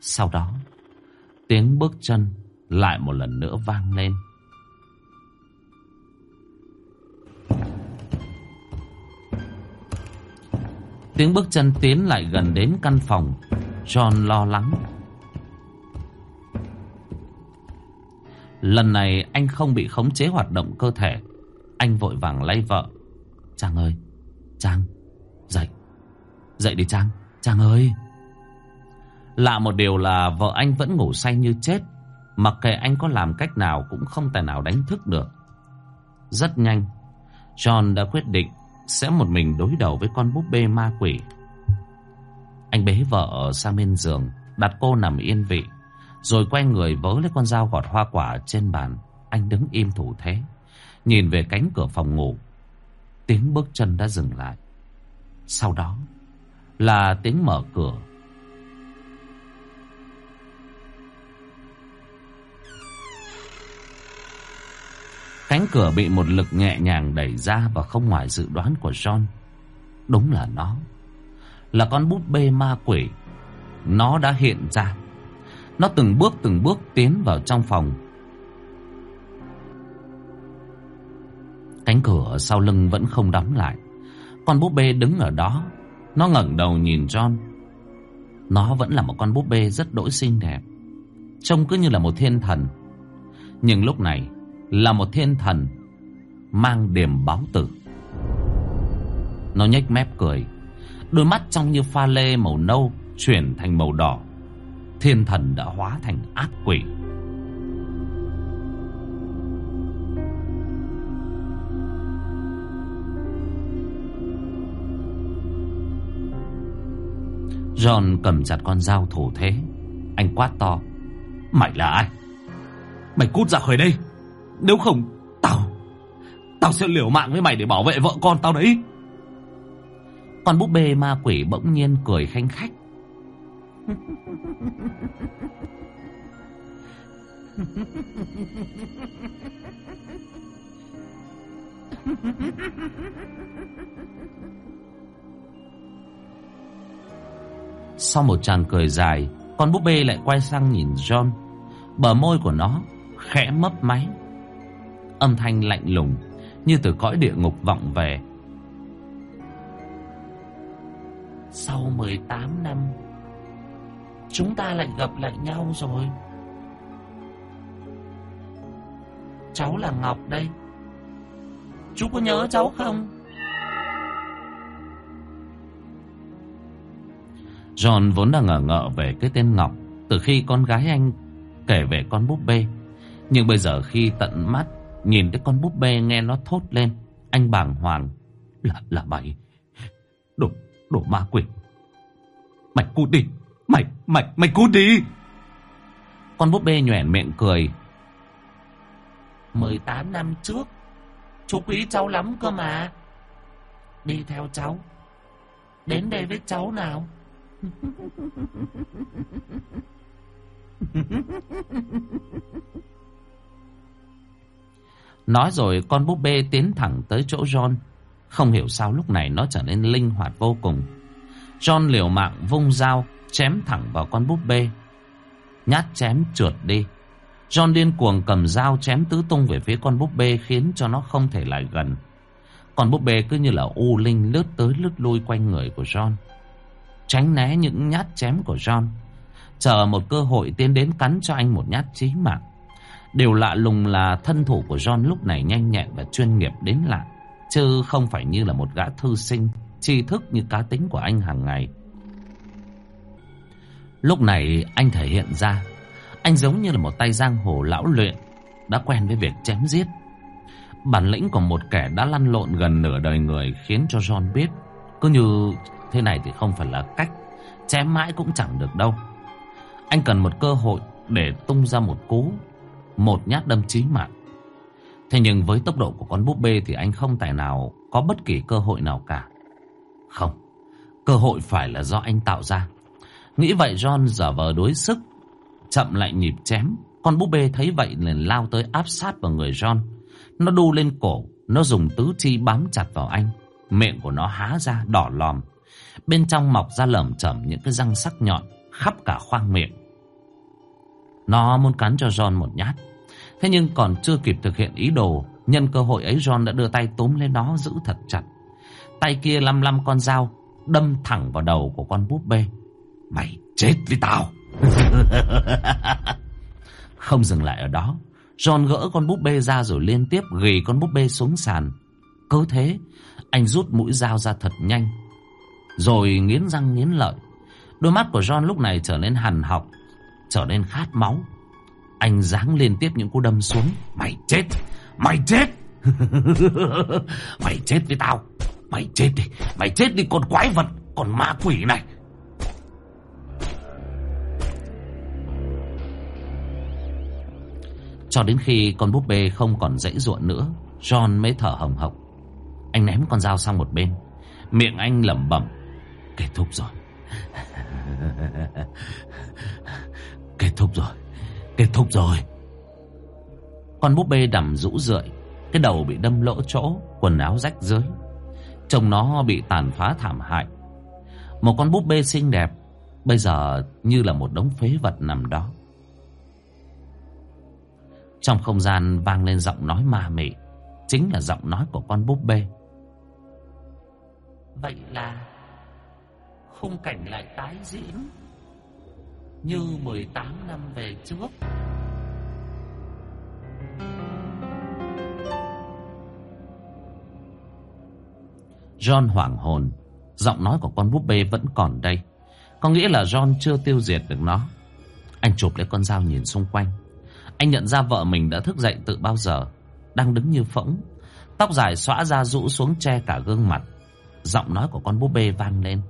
Sau đó Tiếng bước chân Lại một lần nữa vang lên Tiếng bước chân tiến lại gần đến căn phòng John lo lắng Lần này anh không bị khống chế hoạt động cơ thể Anh vội vàng lay vợ Trang ơi Trang, dậy. Dậy đi Trang, Trang ơi. Lạ một điều là vợ anh vẫn ngủ say như chết. Mặc kệ anh có làm cách nào cũng không tài nào đánh thức được. Rất nhanh, John đã quyết định sẽ một mình đối đầu với con búp bê ma quỷ. Anh bế vợ sang bên giường, đặt cô nằm yên vị, rồi quay người vớ lấy con dao gọt hoa quả trên bàn. Anh đứng im thủ thế, nhìn về cánh cửa phòng ngủ Tiếng bước chân đã dừng lại. Sau đó là tiếng mở cửa. Cánh cửa bị một lực nhẹ nhàng đẩy ra và không ngoài dự đoán của John. Đúng là nó. Là con búp bê ma quỷ. Nó đã hiện ra. Nó từng bước từng bước tiến vào trong phòng. Cánh cửa sau lưng vẫn không đóng lại. Con búp bê đứng ở đó. Nó ngẩng đầu nhìn John. Nó vẫn là một con búp bê rất đỗi xinh đẹp. Trông cứ như là một thiên thần. Nhưng lúc này là một thiên thần mang điểm báo tử. Nó nhếch mép cười, đôi mắt trong như pha lê màu nâu chuyển thành màu đỏ. Thiên thần đã hóa thành ác quỷ. John cầm chặt con dao thủ thế. Anh quát to. Mày là ai? Mày cút ra khỏi đây. Nếu không, tao... Tao sẽ liều mạng với mày để bảo vệ vợ con tao đấy. Con búp bê ma quỷ bỗng nhiên cười khanh khách. Sau một tràng cười dài, con búp bê lại quay sang nhìn John. Bờ môi của nó khẽ mấp máy. Âm thanh lạnh lùng như từ cõi địa ngục vọng về. Sau 18 năm, chúng ta lại gặp lại nhau rồi. Cháu là Ngọc đây. Chú có nhớ cháu không? John vốn đang ngờ ngợ về cái tên Ngọc từ khi con gái anh kể về con búp bê. Nhưng bây giờ khi tận mắt nhìn cái con búp bê nghe nó thốt lên, anh bàng hoàng. Là, là mày, đồ, đồ ma quỷ. Mày cút đi, mày, mày, mày cút đi. Con búp bê nhoẻn miệng cười. 18 năm trước, chú quý cháu lắm cơ mà. Đi theo cháu, đến đây với cháu nào. Nói rồi con búp bê tiến thẳng tới chỗ John. Không hiểu sao lúc này nó trở nên linh hoạt vô cùng. John liều mạng vung dao, chém thẳng vào con búp bê. Nhát chém trượt đi. John điên cuồng cầm dao chém tứ tung về phía con búp bê khiến cho nó không thể lại gần. Con búp bê cứ như là u linh lướt tới lướt lui quanh người của John. Tránh né những nhát chém của John. Chờ một cơ hội tiến đến cắn cho anh một nhát chí mạng. Điều lạ lùng là thân thủ của John lúc này nhanh nhẹn và chuyên nghiệp đến lạ. Chứ không phải như là một gã thư sinh, tri thức như cá tính của anh hàng ngày. Lúc này anh thể hiện ra, anh giống như là một tay giang hồ lão luyện, đã quen với việc chém giết. Bản lĩnh của một kẻ đã lăn lộn gần nửa đời người khiến cho John biết, cứ như thế này thì không phải là cách, chém mãi cũng chẳng được đâu. Anh cần một cơ hội để tung ra một cú một nhát đâm chí mạng. Thế nhưng với tốc độ của con búp bê thì anh không tài nào có bất kỳ cơ hội nào cả. Không, cơ hội phải là do anh tạo ra. Nghĩ vậy John giả vờ đối sức, chậm lại nhịp chém. Con búp bê thấy vậy liền lao tới áp sát vào người John. Nó đu lên cổ, nó dùng tứ chi bám chặt vào anh. Miệng của nó há ra đỏ lòm. Bên trong mọc ra lởm chởm những cái răng sắc nhọn khắp cả khoang miệng. Nó muốn cắn cho John một nhát. Thế nhưng còn chưa kịp thực hiện ý đồ, nhân cơ hội ấy John đã đưa tay túm lên nó giữ thật chặt. Tay kia lăm lăm con dao, đâm thẳng vào đầu của con búp bê. Mày chết với tao! Không dừng lại ở đó, John gỡ con búp bê ra rồi liên tiếp ghi con búp bê xuống sàn. Cứ thế, anh rút mũi dao ra thật nhanh, rồi nghiến răng nghiến lợi. Đôi mắt của John lúc này trở nên hằn học, trở nên khát máu. Anh giáng liên tiếp những cú đâm xuống. Mày chết! Mày chết! mày chết với tao! Mày chết đi! Mày chết đi con quái vật! Con ma quỷ này! Cho đến khi con búp bê không còn dãy ruộng nữa, John mới thở hồng hộc. Anh ném con dao sang một bên. Miệng anh lẩm bẩm. Kết thúc rồi. Thúc rồi. Kết thúc rồi. Con búp bê đầm rũ rượi. Cái đầu bị đâm lỗ chỗ, Quần áo rách dưới Trông nó bị tàn phá thảm hại Một con búp bê xinh đẹp, Bây giờ như là một đống phế vật nằm đó Trong không gian vang lên giọng nói ma mị, Chính là giọng nói của con búp bê Vậy là Khung cảnh lại tái diễn như 18 năm về trước. John hoảng hồn Giọng nói của con búp bê vẫn còn đây. Có nghĩa là John chưa tiêu diệt được nó. Anh chụp lấy con dao nhìn xung quanh. Anh nhận ra vợ mình đã thức dậy từ bao giờ Đang đứng như phỗng. Tóc dài xõa ra rũ xuống che cả gương mặt. Giọng nói của con búp bê vang lên.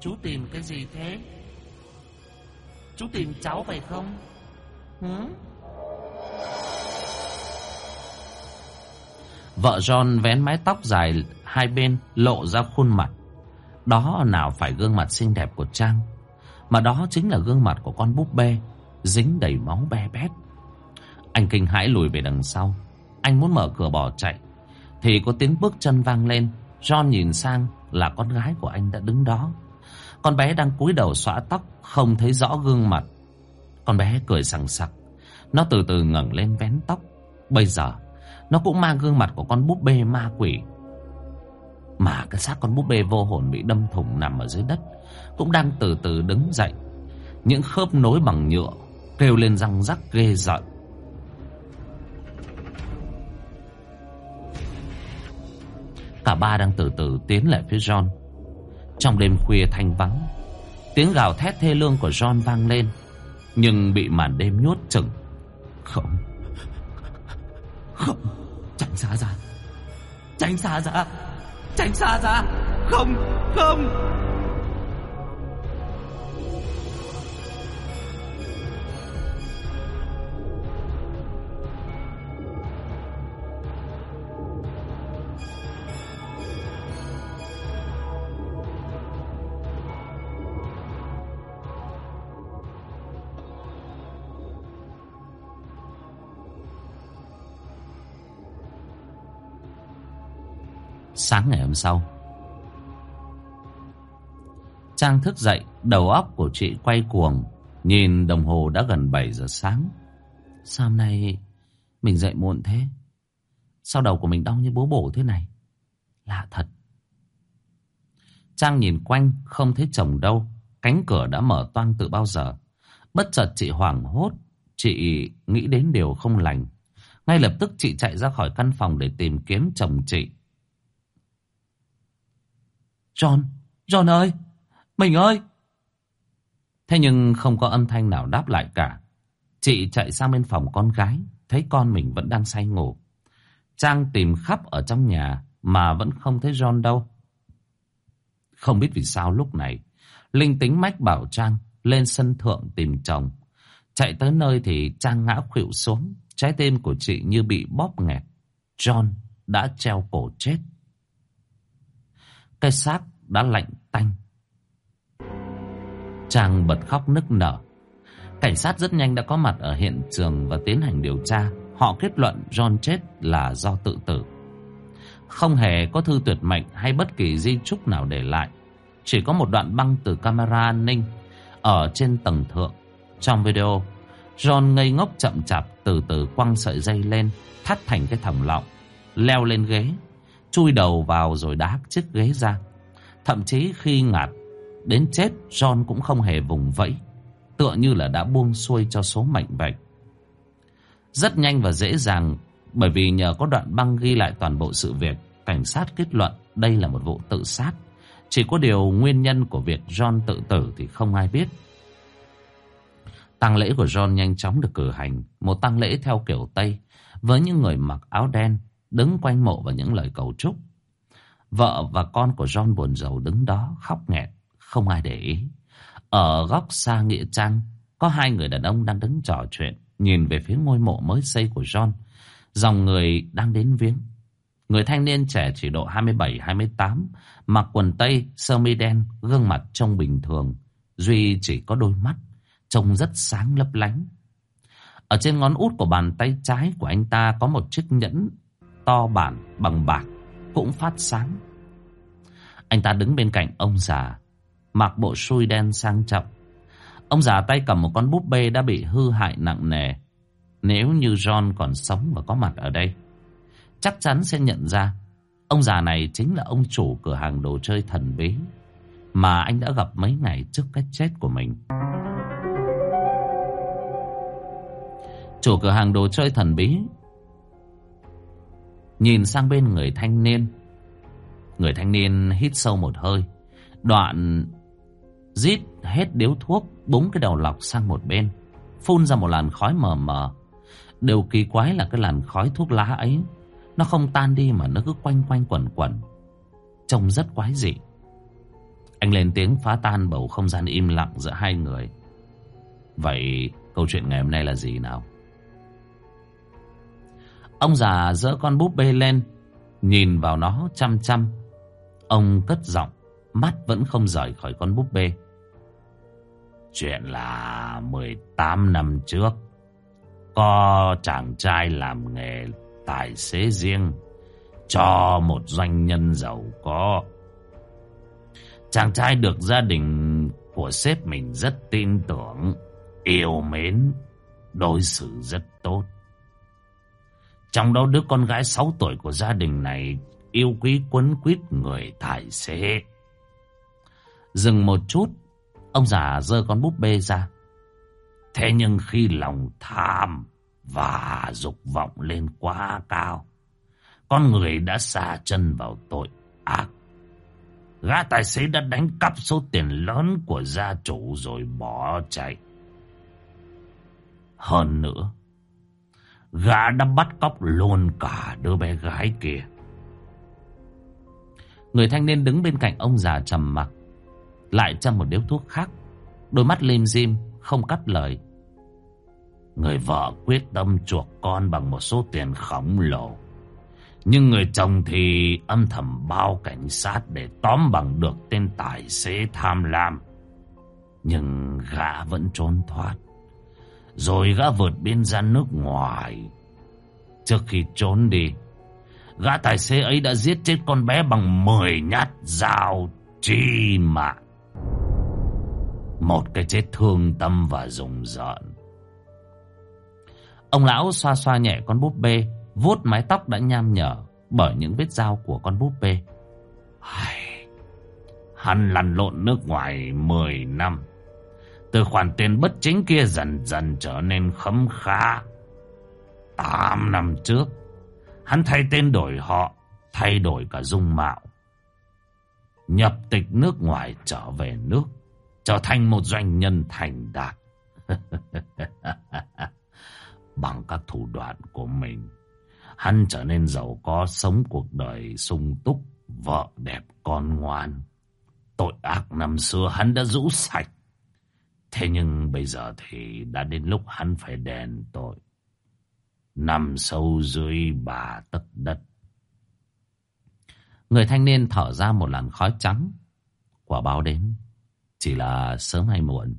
Chú tìm cái gì thế Chú tìm cháu phải không Hứ? Vợ John vén mái tóc dài hai bên lộ ra khuôn mặt. Đó nào phải gương mặt xinh đẹp của Trang, mà đó chính là gương mặt của con búp bê, dính đầy máu be bét. Anh kinh hãi lùi về đằng sau. Anh muốn mở cửa bỏ chạy, thì có tiếng bước chân vang lên. John nhìn sang là con gái của anh đã đứng đó. Con bé đang cúi đầu xõa tóc, không thấy rõ gương mặt. Con bé cười sằng sặc. Nó từ từ ngẩng lên vén tóc. Bây giờ nó cũng mang gương mặt của con búp bê ma quỷ Mà cái xác con búp bê vô hồn bị đâm thủng nằm ở dưới đất Cũng đang từ từ đứng dậy Những khớp nối bằng nhựa Kêu lên răng rắc ghê giận Cả ba đang từ từ tiến lại phía John trong đêm khuya thanh vắng, Tiếng gào thét thê lương của John vang lên, Nhưng bị màn đêm nhốt chừng Không. Không. Tránh xa ra. Tránh xa ra. Tránh xa ra. Không. Không. Sáng ngày hôm sau, Trang thức dậy, Đầu óc của chị quay cuồng, Nhìn đồng hồ đã gần 7 giờ sáng. Sao hôm nay Mình dậy muộn thế? Sao đầu của mình đau như bố bổ thế này? Lạ thật. Trang nhìn quanh, Không thấy chồng đâu, Cánh cửa đã mở toang từ bao giờ. Bất chợt chị hoảng hốt, Chị nghĩ đến điều không lành. Ngay lập tức chị chạy ra khỏi căn phòng để tìm kiếm chồng chị. John, John ơi, mình ơi. Thế nhưng không có âm thanh nào đáp lại cả. Chị chạy sang bên phòng con gái, thấy con mình vẫn đang say ngủ. Trang tìm khắp ở trong nhà mà vẫn không thấy John đâu. Không biết vì sao lúc này, Linh tính mách bảo Trang lên sân thượng tìm chồng. Chạy tới nơi thì Trang ngã khuỵu xuống, trái tim của chị như bị bóp nghẹt. John đã treo cổ chết. Cái xác đã lạnh tanh. Trang bật khóc nức nở. Cảnh sát rất nhanh đã có mặt ở hiện trường và tiến hành điều tra. Họ kết luận John chết là do tự tử. Không hề có thư tuyệt mệnh hay bất kỳ di chúc nào để lại. Chỉ có một đoạn băng từ camera an ninh ở trên tầng thượng. Trong video, John ngây ngốc chậm chạp từ từ quăng sợi dây lên, thắt thành cái thòng lọng, leo lên ghế, chui đầu vào rồi đá chiếc ghế ra. Thậm chí khi ngạt đến chết John cũng không hề vùng vẫy. Tựa như là đã buông xuôi cho số mệnh vậy. Rất nhanh và dễ dàng bởi vì nhờ có đoạn băng ghi lại toàn bộ sự việc, cảnh sát kết luận đây là một vụ tự sát. Chỉ có điều nguyên nhân của việc John tự tử thì không ai biết. tang lễ của John nhanh chóng được cử hành, một tang lễ theo kiểu Tây, với những người mặc áo đen, đứng quanh mộ và những lời cầu chúc. Vợ và con của John buồn rầu đứng đó khóc nghẹt, không ai để ý. Ở góc xa Nghĩa Trang, có hai người đàn ông đang đứng trò chuyện, nhìn về phía ngôi mộ mới xây của John. Dòng người đang đến viếng. Người thanh niên trẻ chỉ độ 27-28, mặc quần tây, sơ mi đen, gương mặt trông bình thường. Duy chỉ có đôi mắt, trông rất sáng lấp lánh. Ở trên ngón út của bàn tay trái của anh ta có một chiếc nhẫn to bản bằng bạc cũng phát sáng. Anh ta đứng bên cạnh ông già, mặc bộ xui đen sang trọng. Ông già tay cầm một con búp bê đã bị hư hại nặng nề. Nếu như John còn sống và có mặt ở đây, chắc chắn sẽ nhận ra ông già này chính là ông chủ cửa hàng đồ chơi thần bí mà anh đã gặp mấy ngày trước cái chết của mình. Chủ cửa hàng đồ chơi thần bí Nhìn sang bên người thanh niên. Người thanh niên hít sâu một hơi. Đoạn Rít hết điếu thuốc, Búng cái đầu lọc sang một bên. Phun ra một làn khói mờ mờ. Điều kỳ quái là cái làn khói thuốc lá ấy, Nó không tan đi mà nó cứ quanh quanh quẩn quẩn. Trông rất quái dị. Anh lên tiếng phá tan bầu không gian im lặng giữa hai người. Vậy câu chuyện ngày hôm nay là gì nào? Ông già dỡ con búp bê lên, Nhìn vào nó chăm chăm. Ông cất giọng, Mắt vẫn không rời khỏi con búp bê. Chuyện là 18 năm trước, Có chàng trai làm nghề tài xế riêng, Cho một doanh nhân giàu có. Chàng trai được gia đình của sếp mình rất tin tưởng, Yêu mến, Đối xử rất tốt trong đó đứa con gái 6 tuổi của gia đình này yêu quý quấn quýt người tài xế. Dừng một chút, ông già giơ con búp bê ra. Thế nhưng khi lòng tham và dục vọng lên quá cao, con người đã xa chân vào tội ác. Gã tài xế đã đánh cắp số tiền lớn của gia chủ rồi bỏ chạy. Hơn nữa, Gã đã bắt cóc luôn cả đứa bé gái kia. Người thanh niên đứng bên cạnh ông già trầm mặc, lại châm một điếu thuốc khác, đôi mắt lim dim, không cắt lời. Người vợ quyết tâm chuộc con bằng một số tiền khổng lồ. Nhưng người chồng thì âm thầm bao cảnh sát để tóm bằng được tên tài xế tham lam. Nhưng gã vẫn trốn thoát. Rồi gã vượt biên ra nước ngoài. Trước khi trốn đi, Gã tài xế ấy đã giết chết con bé bằng 10 nhát dao chi mạng. Một cái chết thương tâm và rùng rợn. Ông lão xoa xoa nhẹ con búp bê, vuốt mái tóc đã nham nhở Bởi những vết dao của con búp bê. Hắn lăn lộn nước ngoài 10 năm từ khoản tiền bất chính kia dần dần trở nên khấm khá. Tám năm trước, hắn thay tên đổi họ, thay đổi cả dung mạo. Nhập tịch nước ngoài trở về nước, trở thành một doanh nhân thành đạt. Bằng các thủ đoạn của mình, hắn trở nên giàu có sống cuộc đời sung túc, vợ đẹp con ngoan. Tội ác năm xưa hắn đã rũ sạch. Thế nhưng bây giờ thì đã đến lúc hắn phải đền tội. Nằm sâu dưới bà tấc đất. Người thanh niên thở ra một làn khói trắng. Quả báo đến. Chỉ là sớm hay muộn.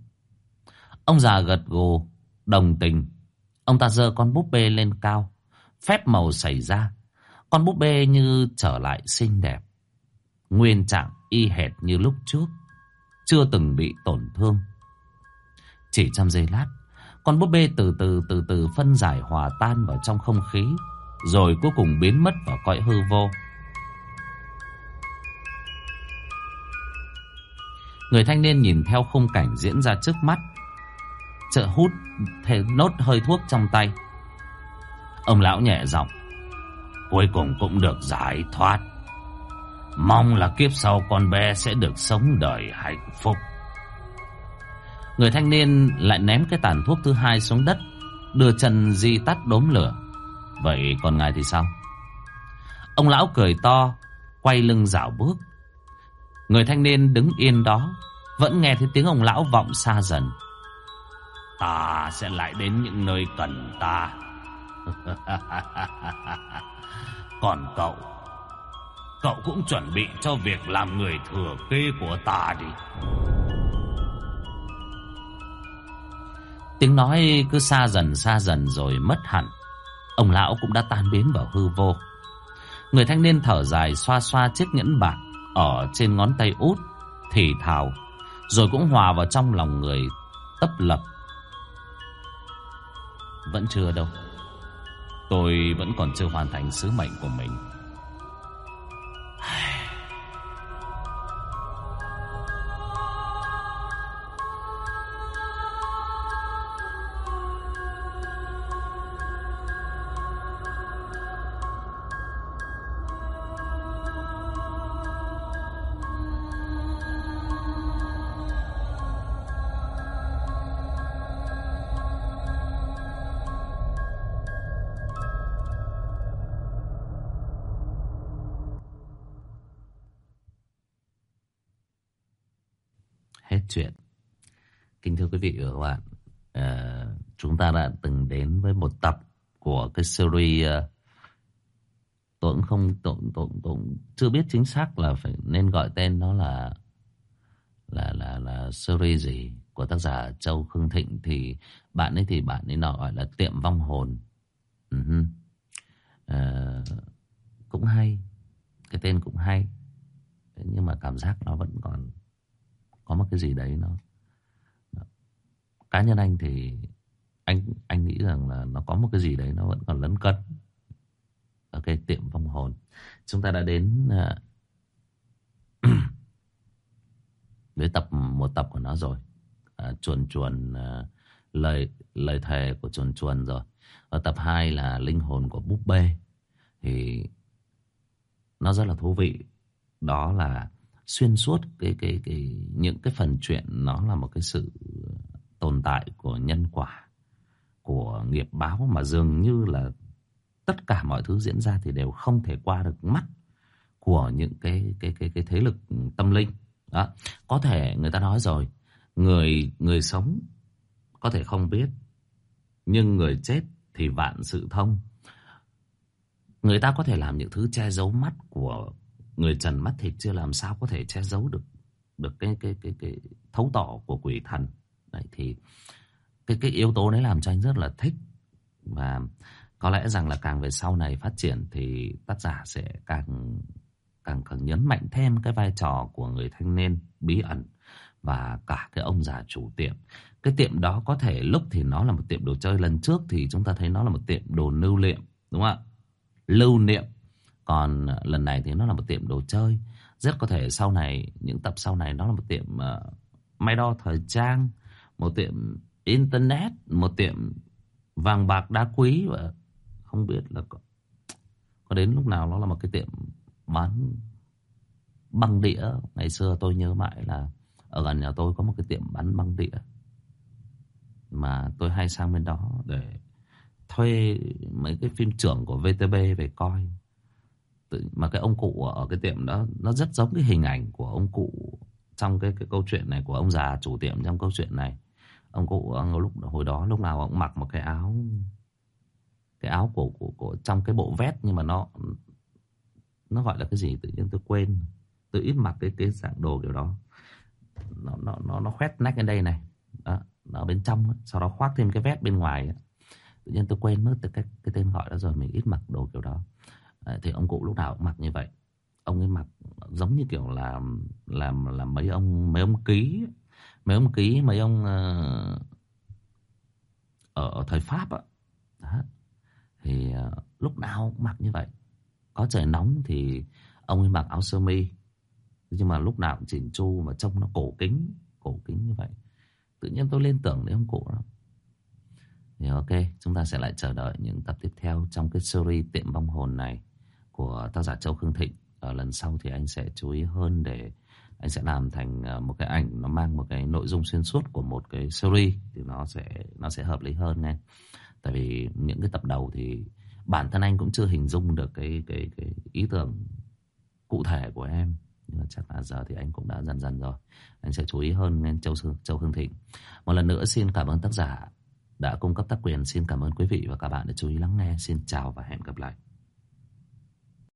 Ông già gật gù, đồng tình. Ông ta giơ con búp bê lên cao. Phép màu xảy ra. Con búp bê như trở lại xinh đẹp. Nguyên trạng y hệt như lúc trước. Chưa từng bị tổn thương. Chỉ trong giây lát, con búp bê từ từ từ từ phân giải hòa tan vào trong không khí, rồi cuối cùng biến mất vào cõi hư vô. Người thanh niên nhìn theo khung cảnh diễn ra trước mắt, chợ hút thề nốt hơi thuốc trong tay. Ông lão nhẹ giọng, cuối cùng cũng được giải thoát. Mong là kiếp sau con bé sẽ được sống đời hạnh phúc. Người thanh niên lại ném cái tàn thuốc thứ hai xuống đất, Đưa chân di tắt đốm lửa. Vậy còn ngài thì sao? Ông lão cười to, Quay lưng dạo bước. Người thanh niên đứng yên đó, Vẫn nghe thấy tiếng ông lão vọng xa dần. Ta sẽ lại đến những nơi cần ta. Còn cậu Cậu cũng chuẩn bị cho việc làm người thừa kế của ta đi. Tiếng nói cứ xa dần xa dần rồi mất hẳn. Ông lão cũng đã tan biến vào hư vô. Người thanh niên thở dài xoa xoa chiếc nhẫn bạc ở trên ngón tay út, thì thào, rồi cũng hòa vào trong lòng người tấp lập. Vẫn chưa đâu. Tôi vẫn còn chưa hoàn thành sứ mệnh của mình. Chưa biết chính xác là phải nên gọi tên nó là là là là series gì của tác giả Châu Khương Thịnh thì bạn ấy thì bạn ấy nó gọi là tiệm vong hồn. Uh -huh. à, cũng hay, cái tên cũng hay, nhưng mà cảm giác nó vẫn còn có một cái gì đấy nó, cá nhân anh thì anh anh nghĩ rằng là nó có một cái gì đấy nó vẫn còn lấn cấn ở cái tiệm vong hồn. Chúng ta đã đến à, uh, với tập một tập của nó rồi. À, chuồn chuồn à, lời lời thề của chuồn chuồn rồi. Ở tập 2 là linh hồn của búp bê. Thì nó rất là thú vị. Đó là xuyên suốt cái cái cái những cái phần chuyện nó là một cái sự tồn tại của nhân quả của nghiệp báo mà dường như là tất cả mọi thứ diễn ra thì đều không thể qua được mắt của những cái cái cái cái thế lực tâm linh. Đó. Có thể người ta nói rồi, người người sống có thể không biết, nhưng người chết thì vạn sự thông. Người ta có thể làm những thứ che giấu mắt của người trần mắt thịt chưa làm sao có thể che giấu được được cái cái cái cái thấu tỏ của quỷ thần. Đấy, thì cái cái yếu tố đấy làm cho anh rất là thích. Và có lẽ rằng là càng về sau này phát triển thì tác giả sẽ càng càng càng nhấn mạnh thêm cái vai trò của người thanh niên bí ẩn và cả cái ông già chủ tiệm. Cái tiệm đó có thể lúc thì nó là một tiệm đồ chơi lần trước thì chúng ta thấy nó là một tiệm đồ lưu niệm đúng không ạ? Lưu niệm. Còn lần này thì nó là một tiệm đồ chơi. Rất có thể sau này Những tập sau này nó là một tiệm uh, may đo thời trang Một tiệm internet Một tiệm vàng bạc đá quý và không biết là có, có đến lúc nào nó là một cái tiệm Bán băng đĩa. Ngày xưa tôi nhớ mãi là Ở gần nhà tôi có một cái tiệm bán băng đĩa Mà tôi hay sang bên đó Để thuê mấy cái phim trưởng của VTB về coi. Mà cái ông cụ ở cái tiệm đó nó rất giống cái hình ảnh của ông cụ trong cái cái câu chuyện này của ông già chủ tiệm trong câu chuyện này. Ông cụ ông lúc hồi đó lúc nào ông mặc một cái áo cái áo của của, của trong cái bộ vest nhưng mà nó nó gọi là cái gì? Tự nhiên tôi quên. Tôi ít mặc cái cái dạng đồ kiểu đó. Nó nó nó nó khoét nách ở đây này. Đó, nó ở bên trong sau đó khoác thêm cái vest bên ngoài tự nhiên tôi quên mất cái cái tên gọi đó rồi mình ít mặc đồ kiểu đó. Thì ông cụ lúc nào cũng mặc như vậy. Ông ấy mặc giống như kiểu là làm là mấy ông mấy ông ký mấy ông ký mấy ông uh, ở, thời pháp á thì ờ, lúc nào cũng mặc như vậy. Có trời nóng thì ông ấy mặc áo sơ mi. Nhưng mà lúc nào cũng chỉnh chu mà trông nó cổ kính cổ kính như vậy. Tự nhiên tôi lên tưởng đến ông cụ đó thì ok, chúng ta sẽ lại chờ đợi những tập tiếp theo trong cái series tiệm vong hồn này của tác giả Châu Khương Thịnh. Ở lần sau thì anh sẽ chú ý hơn để anh sẽ làm thành ờ, một cái ảnh, nó mang một cái nội dung xuyên suốt của một cái series thì nó sẽ nó sẽ hợp lý hơn nghe tại vì những cái tập đầu thì bản thân anh cũng chưa hình dung được cái cái cái ý tưởng cụ thể của em. Nhưng mà chắc là giờ thì anh cũng đã dần dần rồi. Anh sẽ chú ý hơn nên châu châu hương Thịnh. Một lần nữa xin cảm ơn tác giả đã cung cấp tác quyền. Xin cảm ơn quý vị và các bạn đã chú ý lắng nghe. Xin chào và hẹn gặp lại.